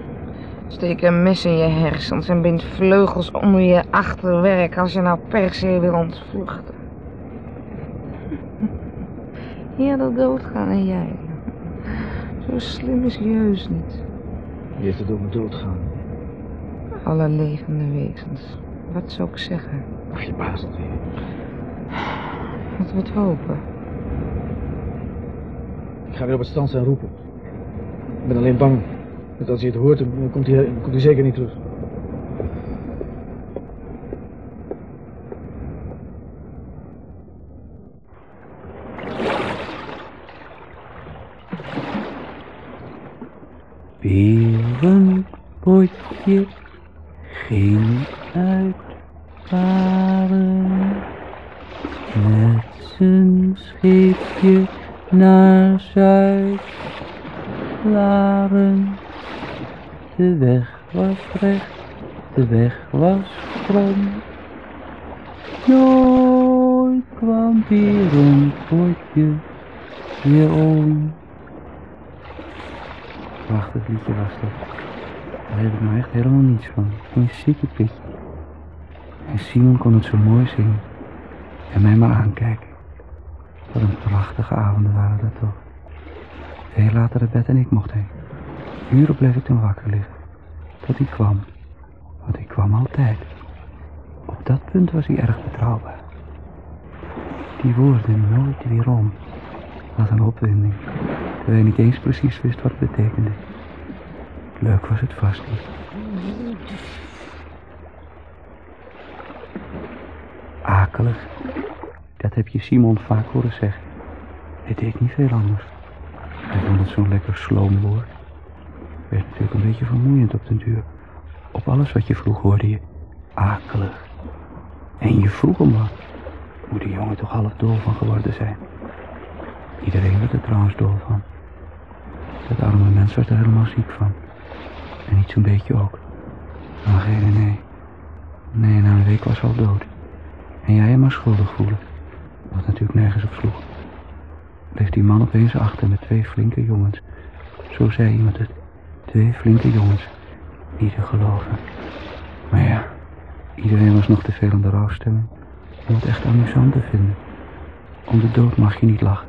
steek een mes in je hersens en bind vleugels onder je achterwerk als je nou per se wil ontvluchten. Eerder doodgaan en jij. Zo slim is Jeus niet. Wie heeft het ook met doodgaan? Alle levende wezens. Wat zou ik zeggen? Ach, je baas het weer. Laten we het hopen. Ik ga weer op het strand staan roepen. Ik ben alleen bang dat als hij het hoort, dan komt hij, dan komt hij zeker niet terug. Weer een potje, De weg was recht, de weg was krom. Nooit kwam weer een potje weer om. Prachtig liedje was dat. Daar heb ik nou echt helemaal niets van. Een zieke. En Simon kon het zo mooi zingen. En mij maar aankijken. Wat een prachtige avonden waren dat toch. Veel later naar bed en ik mocht heen. uren bleef ik dan wakker liggen. Tot hij kwam. Want hij kwam altijd. Op dat punt was hij erg betrouwbaar. Die woorden nooit weer om. Wat een opwinding. Terwijl hij niet eens precies wist wat het betekende. Leuk was het vast niet. Akelig. Dat heb je Simon vaak horen zeggen. Hij deed niet veel anders. Hij vond het zo'n lekker sloomwoord. Werd natuurlijk een beetje vermoeiend op den duur. Op alles wat je vroeg hoorde je akelig. En je vroeg hem wat. Moet die jongen toch half dol van geworden zijn. Iedereen werd er trouwens dol van. Dat arme mens werd er helemaal ziek van. En niet zo'n beetje ook. Maar geen nee. Nee, na een week was al dood. En jij je maar schuldig voelen. Wat natuurlijk nergens op sloeg. Bleef die man opeens achter met twee flinke jongens. Zo zei iemand het. Twee flinke jongens. Niet te geloven. Maar ja, iedereen was nog te veel in de rouwstemming om het echt amusant te vinden. Om de dood mag je niet lachen.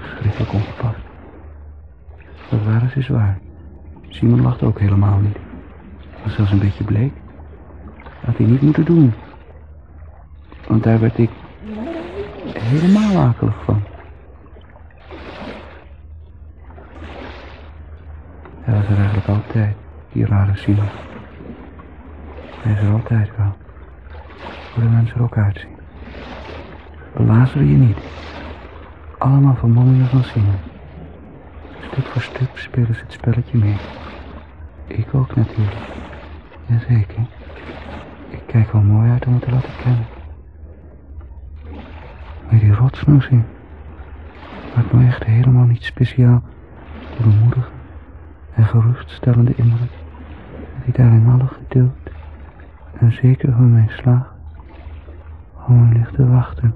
Schrikkelijk ongepast. Dat waren ze zwaar. Simon lachte ook helemaal niet. Was zelfs een beetje bleek. Had hij niet moeten doen. Want daar werd ik helemaal akelig van. Hij was er eigenlijk altijd, die rare Simon. Hij is er altijd wel. Hoe de mensen er ook uitzien. Belazeren je niet. Allemaal vermommingen van Simon. Stuk voor stuk spelen ze het spelletje mee. Ik ook natuurlijk. Jazeker. Ik kijk wel mooi uit om het te laten kennen. Maar die rotsnoes in. Maakt me echt helemaal niet speciaal te bemoedigen en geruststellende indruk. Dat hij daar in alle geduld en zeker van mijn slag gewoon ligt te wachten.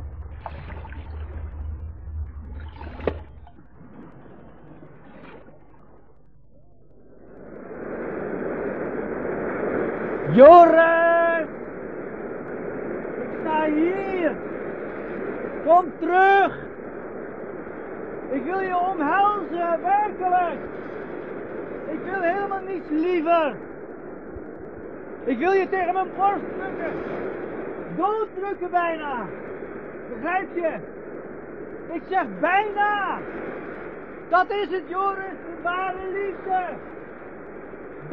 Joris! Ik sta hier! Kom terug! Ik wil je omhelzen, werkelijk! Ik wil helemaal niets liever! Ik wil je tegen mijn borst drukken! Dooddrukken bijna! Begrijp je? Ik zeg bijna! Dat is het, Joris, de ware liefde!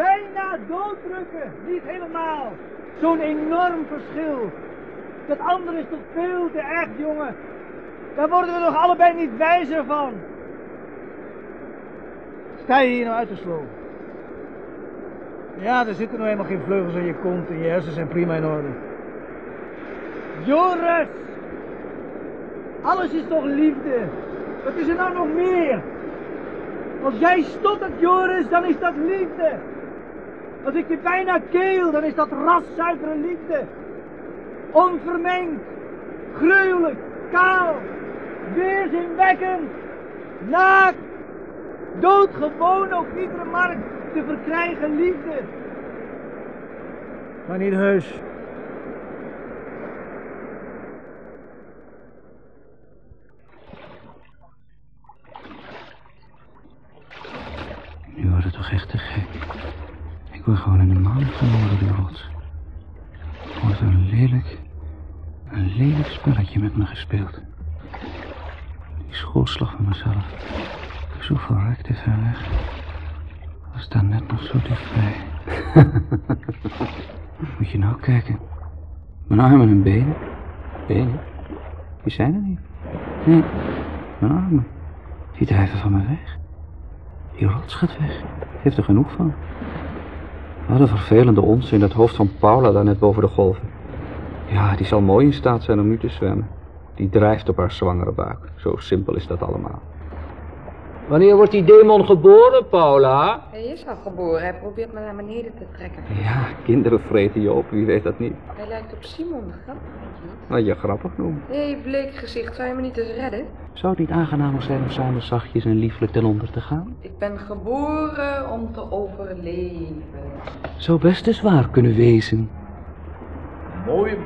bijna dooddrukken. Niet helemaal. Zo'n enorm verschil. Dat andere is toch veel te echt, jongen. Daar worden we nog allebei niet wijzer van. Sta hier nou uit te slopen? Ja, er zitten nou helemaal geen vleugels aan je kont en je hersens zijn prima in orde. Joris! Alles is toch liefde? Wat is er nou nog meer? Als jij stottert, Joris, dan is dat liefde. Als ik je bijna keel, dan is dat raszuivere liefde. Onvermengd, gruwelijk, kaal, weerzinwekkend, naakt, doodgewoon op iedere markt te verkrijgen liefde. Maar niet heus. Nu wordt het toch echt te gek. Ik word gewoon in de maan genomen door rots. Er wordt een lelijk, een lelijk spelletje met me gespeeld. Die schoolslag van mezelf. Zo verrekte ver weg. Was daar net nog zo dichtbij. Moet je nou kijken. Mijn armen en benen. Benen? Die zijn er niet. Nee, mijn armen. Die drijven van me weg. Die rots gaat weg. Heeft er genoeg van. Wat een vervelende ons in het hoofd van Paula daar net boven de golven. Ja, die zal mooi in staat zijn om nu te zwemmen. Die drijft op haar zwangere buik. Zo simpel is dat allemaal. Wanneer wordt die demon geboren, Paula? Hij is al geboren. Hij probeert me naar beneden te trekken. Ja, kinderen vreten je op, wie weet dat niet. Hij lijkt op Simon. Grappig, niet? Wat je grappig noemt. Hé, hey, bleek gezicht. Zou je me niet eens redden? Zou het niet aangenamer zijn om samen zachtjes en lieflijk ten onder te gaan? Ik ben geboren om te overleven. Zou best eens waar kunnen wezen. Mooie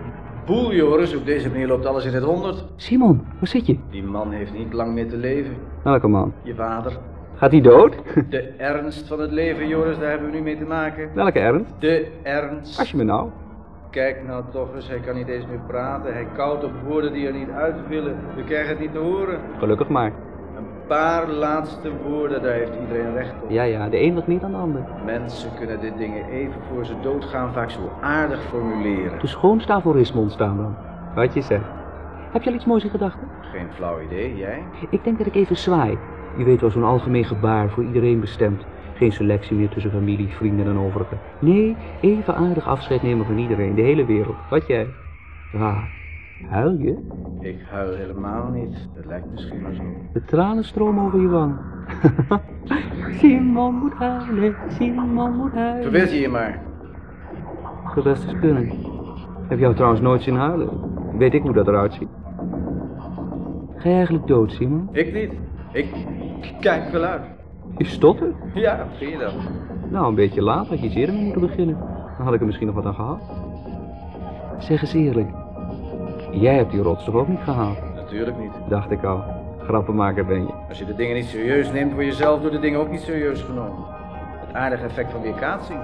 boel, Joris. Op deze manier loopt alles in het honderd. Simon, waar zit je? Die man heeft niet lang meer te leven. Welke man? Je vader. Gaat hij dood? De ernst van het leven, Joris, daar hebben we nu mee te maken. Welke ernst? De ernst. Als je me nou. Kijk nou toch eens, hij kan niet eens meer praten. Hij koudt op woorden die er niet uit willen. We krijgen het niet te horen. Gelukkig maar. Paar laatste woorden, daar heeft iedereen recht op. Ja, ja, de een wat meer dan de ander. Mensen kunnen dit dingen even voor ze doodgaan vaak zo aardig formuleren. De schoonste aforismen ontstaan dan. Wat je zegt. Heb je al iets moois in gedachten? Geen flauw idee, jij? Ik denk dat ik even zwaai. Je weet wel, zo'n algemeen gebaar voor iedereen bestemd. Geen selectie meer tussen familie, vrienden en overigen. Nee, even aardig afscheid nemen van iedereen, de hele wereld. Wat jij? Ja, huil je? Ik huil helemaal niet. Dat lijkt misschien maar zo. De tranen stromen over je wang. Simon moet huilen, Simon moet huilen. Verbeeld je je maar. Zou best eens kunnen. Heb jou trouwens nooit zien huilen? Weet ik hoe dat eruit ziet. Ga je eigenlijk dood, Simon? Ik niet. Ik kijk wel uit. Je stottert? Ja, vind je dat? Nou, een beetje laat had je eens eerder mee moeten beginnen. Dan had ik er misschien nog wat aan gehad. Zeg eens eerlijk. Jij hebt die rots toch ook niet gehaald? Natuurlijk niet. Dacht ik al. Grappenmaker ben je. Als je de dingen niet serieus neemt, word je zelf door de dingen ook niet serieus genomen. Het aardige effect van weerkaatsing.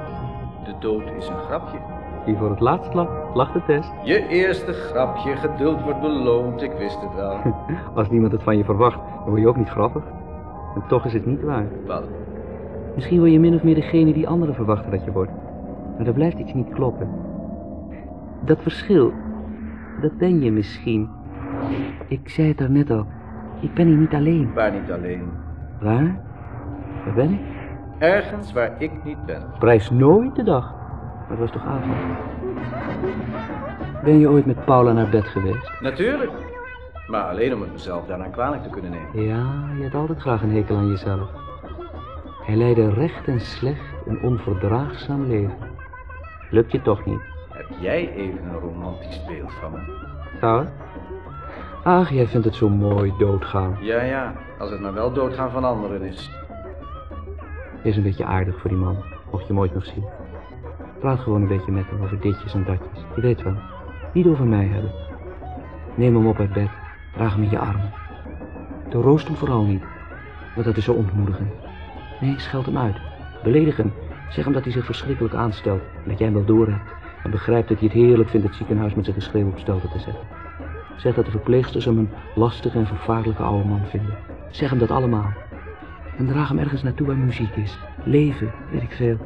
De dood is een grapje. Wie voor het laatst lacht, lacht de test. Je eerste grapje, geduld wordt beloond, ik wist het wel. Als niemand het van je verwacht, dan word je ook niet grappig. En toch is het niet waar. Wat? Misschien word je min of meer degene die anderen verwachten dat je wordt. Maar er blijft iets niet kloppen. Dat verschil, dat ben je misschien. Ik zei het daarnet al. Ik ben hier niet alleen. Waar niet alleen. Waar? Waar ben ik? Ergens waar ik niet ben. Prijs nooit de dag. Maar het was toch avond? Ben je ooit met Paula naar bed geweest? Natuurlijk. Maar alleen om het mezelf daarna kwalijk te kunnen nemen. Ja, je hebt altijd graag een hekel aan jezelf. Hij leidde recht en slecht een onverdraagzaam leven. Lukt je toch niet? Heb jij even een romantisch beeld van me? Zou het? Ach, jij vindt het zo mooi doodgaan. Ja, ja. Als het maar wel doodgaan van anderen is. Is een beetje aardig voor die man, mocht je hem ooit nog zien. Praat gewoon een beetje met hem over ditjes en datjes. Je weet wel, niet over mij hebben. Neem hem op uit bed, draag hem in je armen. De roost hem vooral niet, want dat is zo ontmoedigend. Nee, scheld hem uit. Beledig hem. Zeg hem dat hij zich verschrikkelijk aanstelt en dat jij hem wel door hebt. En begrijpt dat hij het heerlijk vindt het ziekenhuis met zijn geschreeuw op stelte te zetten. Zeg dat de verpleegsters hem een lastige en vervaarlijke oude man vinden. Zeg hem dat allemaal. En draag hem ergens naartoe waar muziek is. Leven, weet ik veel.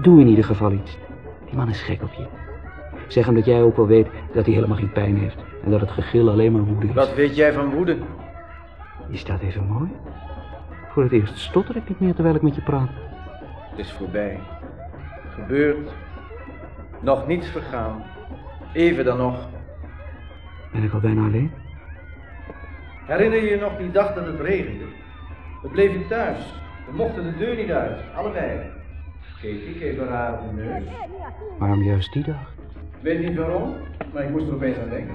Doe in ieder geval iets. Die man is gek op je. Zeg hem dat jij ook wel weet dat hij helemaal geen pijn heeft. En dat het gegil alleen maar woede is. Wat weet jij van woede? Is dat even mooi? Voor het eerst stotter ik niet meer terwijl ik met je praat. Het is voorbij. Gebeurd. Nog niet vergaan. Even dan nog. Ben ik al bijna alleen? Herinner je je nog die dag dat het regende? We bleven thuis. We mochten de deur niet uit. Allebei. Kees, ik even raar op de neus. Waarom juist die dag? Weet niet waarom, maar ik moest er opeens aan denken.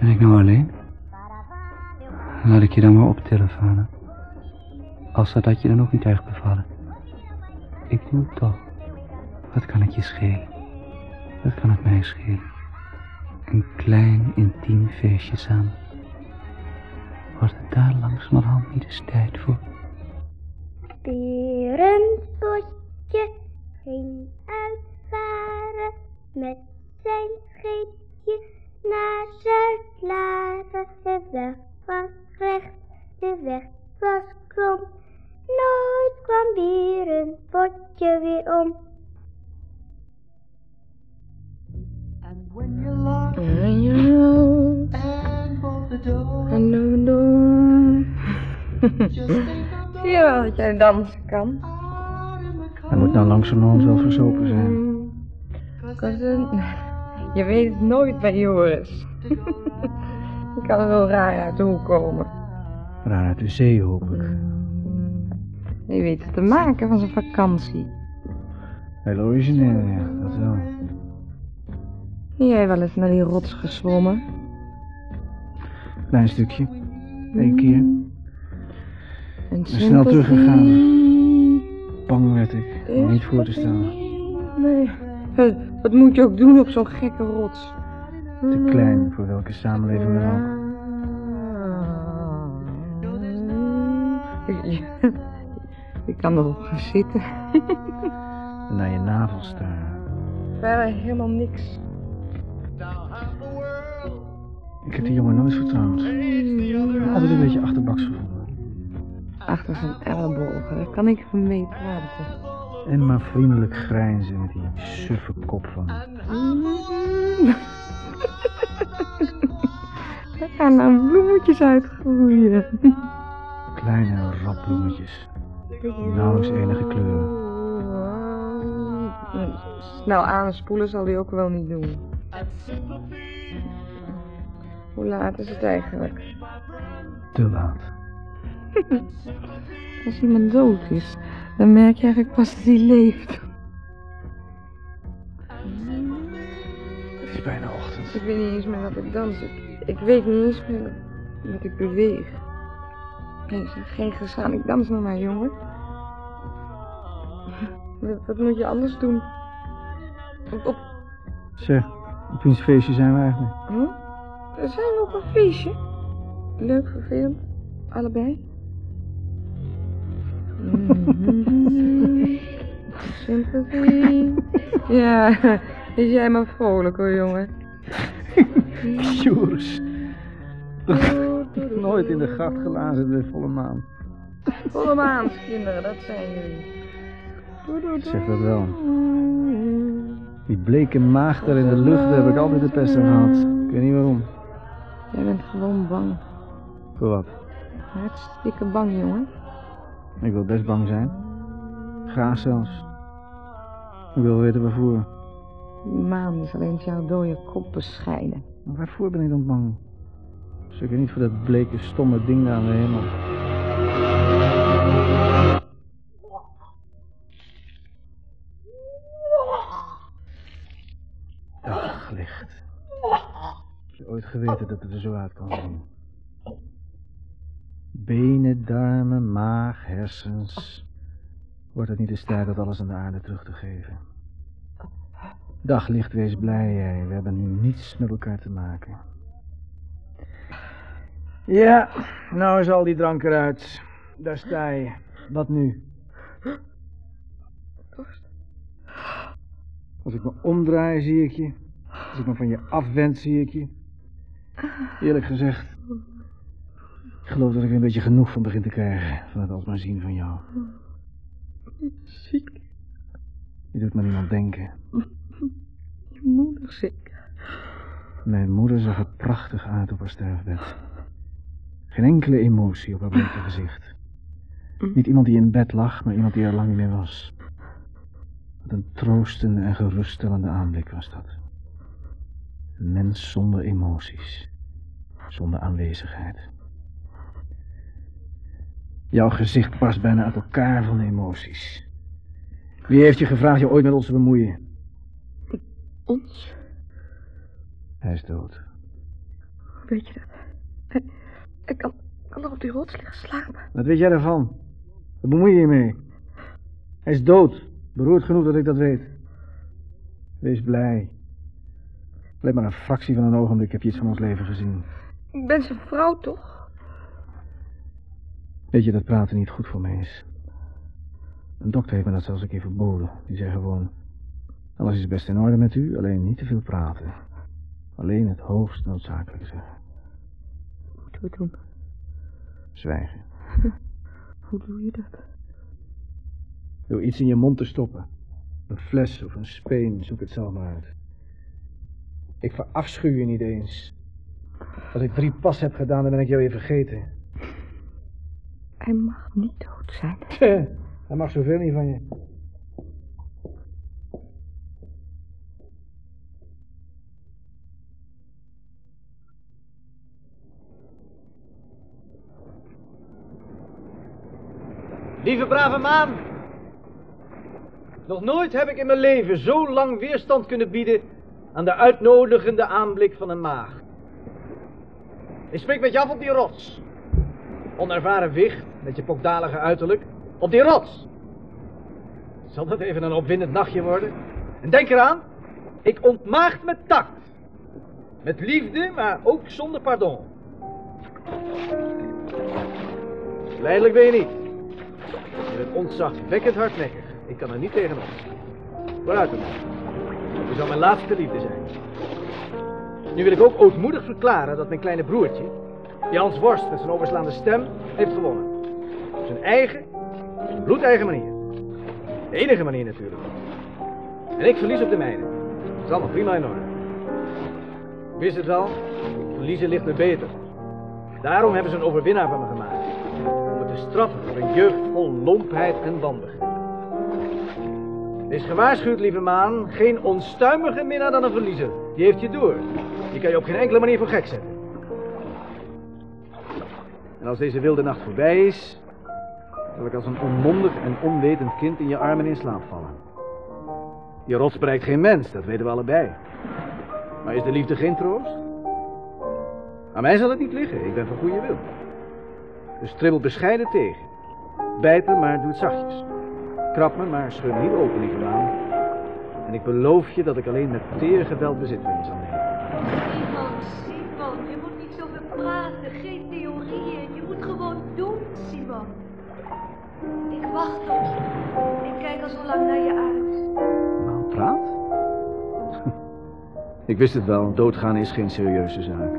Ben ik nou alleen? Laat ik je dan maar optillen, vader. Als dat je dan ook niet echt bevallen. Ik doe het toch. Wat kan het je schelen? Wat kan het mij schelen? Een klein, intiem feestje samen. Wordt het daar langzamerhand niet eens tijd voor? Berenbosje ging uitvaren met zijn scheepje naar Zuid-Laren. De weg was recht, de weg was krom. Nooit kwam Berenbosje weer om. En je En doe doe. Zie je wel dat jij dansen kan? Hij moet nou langzamerhand wel verzopen zijn. Je weet het nooit bij Joris. Je kan er wel raar uit de hoek komen. Raar uit de zee, hoop ik. Je weet het te maken van zijn vakantie. Heel origineel, ja, dat wel. Ben jij wel eens naar die rots gezwommen? Klein stukje. Eén keer. En snel teruggegaan. Bang werd ik. Om niet voor te staan. Nee. Wat- moet je ook doen op zo'n gekke rots? Te klein voor welke samenleving dan ook. Ik kan erop gaan zitten. En naar je navel staren. Verder helemaal niks. Ik heb die jongen nooit vertrouwd. Altijd een beetje achterbaks gevonden. Achter zijn ellebogen, daar kan ik van mee praten. En maar vriendelijk grijnzen met die suffe kop van. Er gaan nou bloemetjes uitgroeien. Kleine rapbloemetjes. Nauwelijks enige kleur. Snel aanspoelen zal hij ook wel niet doen. Hoe laat is het eigenlijk? Te laat. Als iemand dood is, dan merk je eigenlijk pas dat hij leeft. Het is bijna ochtend. Ik weet niet eens meer wat ik dans. Ik, ik weet niet eens meer wat ik beweeg. Zeg geen gestaan. Ik dans met mijn jongen. Wat, wat moet je anders doen? Op, op, Zeg, op wiens feestje zijn we eigenlijk? Hm? Zijn we op een feestje? Leuk, vervelend. Allebei. Mhm. Sympathie. Ja, is jij maar vrolijk hoor, jongen. Joris. Nooit in de gat gelazen de volle maan. Volle maans, kinderen, dat zijn jullie. Zeg dat wel. Die bleke maag daar in de lucht, daar heb ik altijd de pest aan gehad. Ik weet niet waarom. Jij bent gewoon bang. Voor wat? Hartstikke bang, jongen. Ik wil best bang zijn. Graag zelfs. Ik wil weten waarvoor. Die maan is alleen jouw dode kop bescheiden. Maar waarvoor ben ik dan bang? Zeker niet voor dat bleke, stomme ding daar aan de hemel. Geweten dat het er zo uit kan zien? Benen, darmen, maag, hersens. Wordt het niet eens tijd dat alles aan de aarde terug te geven? Daglicht, wees blij jij. We hebben nu niets met elkaar te maken. Ja, nou is al die drank eruit. Daar sta je. Wat nu? Als ik me omdraai, zie ik je. Als ik me van je afwend, zie ik je. Eerlijk gezegd, ik geloof dat ik er een beetje genoeg van begin te krijgen. Van het alsmaar zien van jou. Ziek. Je doet me niemand denken. Je moeder ziek. Mijn moeder zag er prachtig uit op haar sterfbed. Geen enkele emotie op haar bleke gezicht. Niet iemand die in bed lag, maar iemand die er lang niet meer was. Wat een troostende en geruststellende aanblik was dat. Een mens zonder emoties. Zonder aanwezigheid. Jouw gezicht barst bijna uit elkaar van emoties. Wie heeft je gevraagd je ooit met ons te bemoeien? Ons? Hij is dood. Weet je dat? Hij- Ik kan, kan nog op die rots liggen slapen. Wat weet jij daarvan? Daar bemoei je je mee. Hij is dood. Beroerd genoeg dat ik dat weet. Wees blij. Alleen maar een fractie van een ogenblik heb je iets van ons leven gezien. Ik ben zijn vrouw toch? Weet je dat praten niet goed voor mij is? Een dokter heeft me dat zelfs een keer verboden. Die zei gewoon... Alles is best in orde met u, alleen niet te veel praten. Alleen het hoogst noodzakelijke zeggen. Wat moeten we doen? Zwijgen. Hoe doe je dat? Door iets in je mond te stoppen. Een fles of een speen, zoek het zelf maar uit. Ik verafschuw je niet eens. Als ik drie pas heb gedaan, dan ben ik jou weer vergeten. Hij mag niet dood zijn. Hij mag zoveel niet van je. Lieve brave maan. Nog nooit heb ik in mijn leven zo lang weerstand kunnen bieden aan de uitnodigende aanblik van een maagd. Ik spreek met af op die rots. Onervaren wicht, met je pokdalige uiterlijk. Op die rots. Zal dat even een opwindend nachtje worden? En denk eraan, ik ontmaagd met tact. Met liefde, maar ook zonder pardon. Leidelijk ben je niet. Je bent ontzagwekkend hardnekkig. Ik kan er niet tegenop. Vooruit dan. Je zal mijn laatste liefde zijn. Nu wil ik ook ootmoedig verklaren dat mijn kleine broertje, Hans Worst met zijn overslaande stem, heeft gewonnen. Op zijn eigen, zijn bloedeigen manier. De enige manier natuurlijk. En ik verlies op de mijne. Dat is allemaal prima in orde. Wist het wel, verliezen ligt me beter. Daarom hebben ze een overwinnaar van me gemaakt. Om me te straffen voor een jeugd vol lompheid en wanbegrip. Wees gewaarschuwd, lieve maan. Geen onstuimiger minnaar dan een verliezer. Die heeft je door. Die kan je op geen enkele manier voor gek zetten. En als deze wilde nacht voorbij is, zal ik als een onmondig en onwetend kind in je armen in slaap vallen. Je rots bereikt geen mens, dat weten we allebei. Maar is de liefde geen troost? Aan mij zal het niet liggen, ik ben van goede wil. Dus tribbel bescheiden tegen. Bijt me, maar doe het zachtjes. Krap me, maar scheur niet open, lieve maan. En ik beloof je dat ik alleen met teer geweld bezit je zal nemen. Simon, Simon, je moet niet zoveel praten, geen theorieën. Je moet gewoon doen, Simon. Ik wacht op je. Ik kijk al zo lang naar je uit. Nou, praat? ik wist het wel, doodgaan is geen serieuze zaak.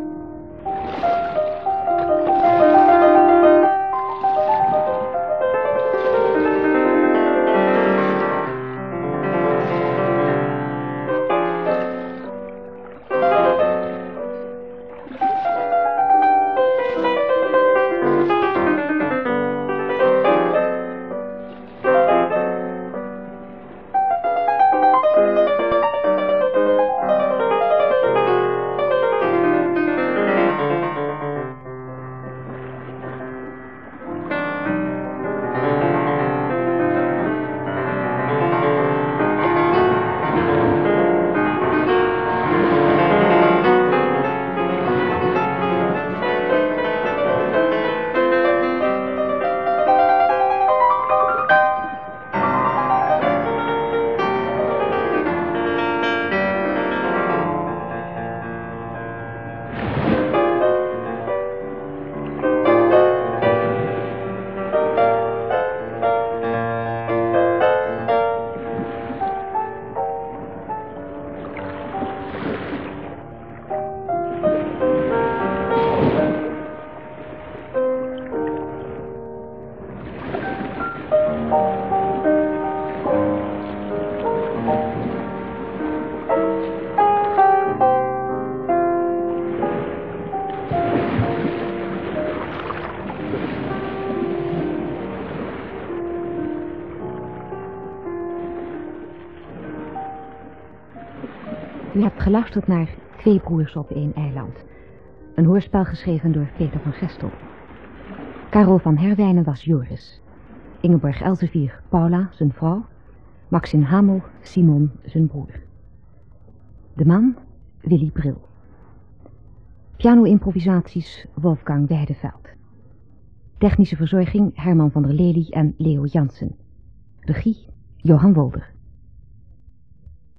Geluisterd naar Twee broers op één eiland. Een hoorspel geschreven door Peter van Gestel. Karel van Herwijnen was Joris. Ingeborg Elsevier, Paula, zijn vrouw. Maxim Hamel, Simon, zijn broer. De man, Willy Bril. Piano-improvisaties, Wolfgang Weideveld. Technische verzorging, Herman van der Lely en Leo Jansen. Regie, Johan Wolder.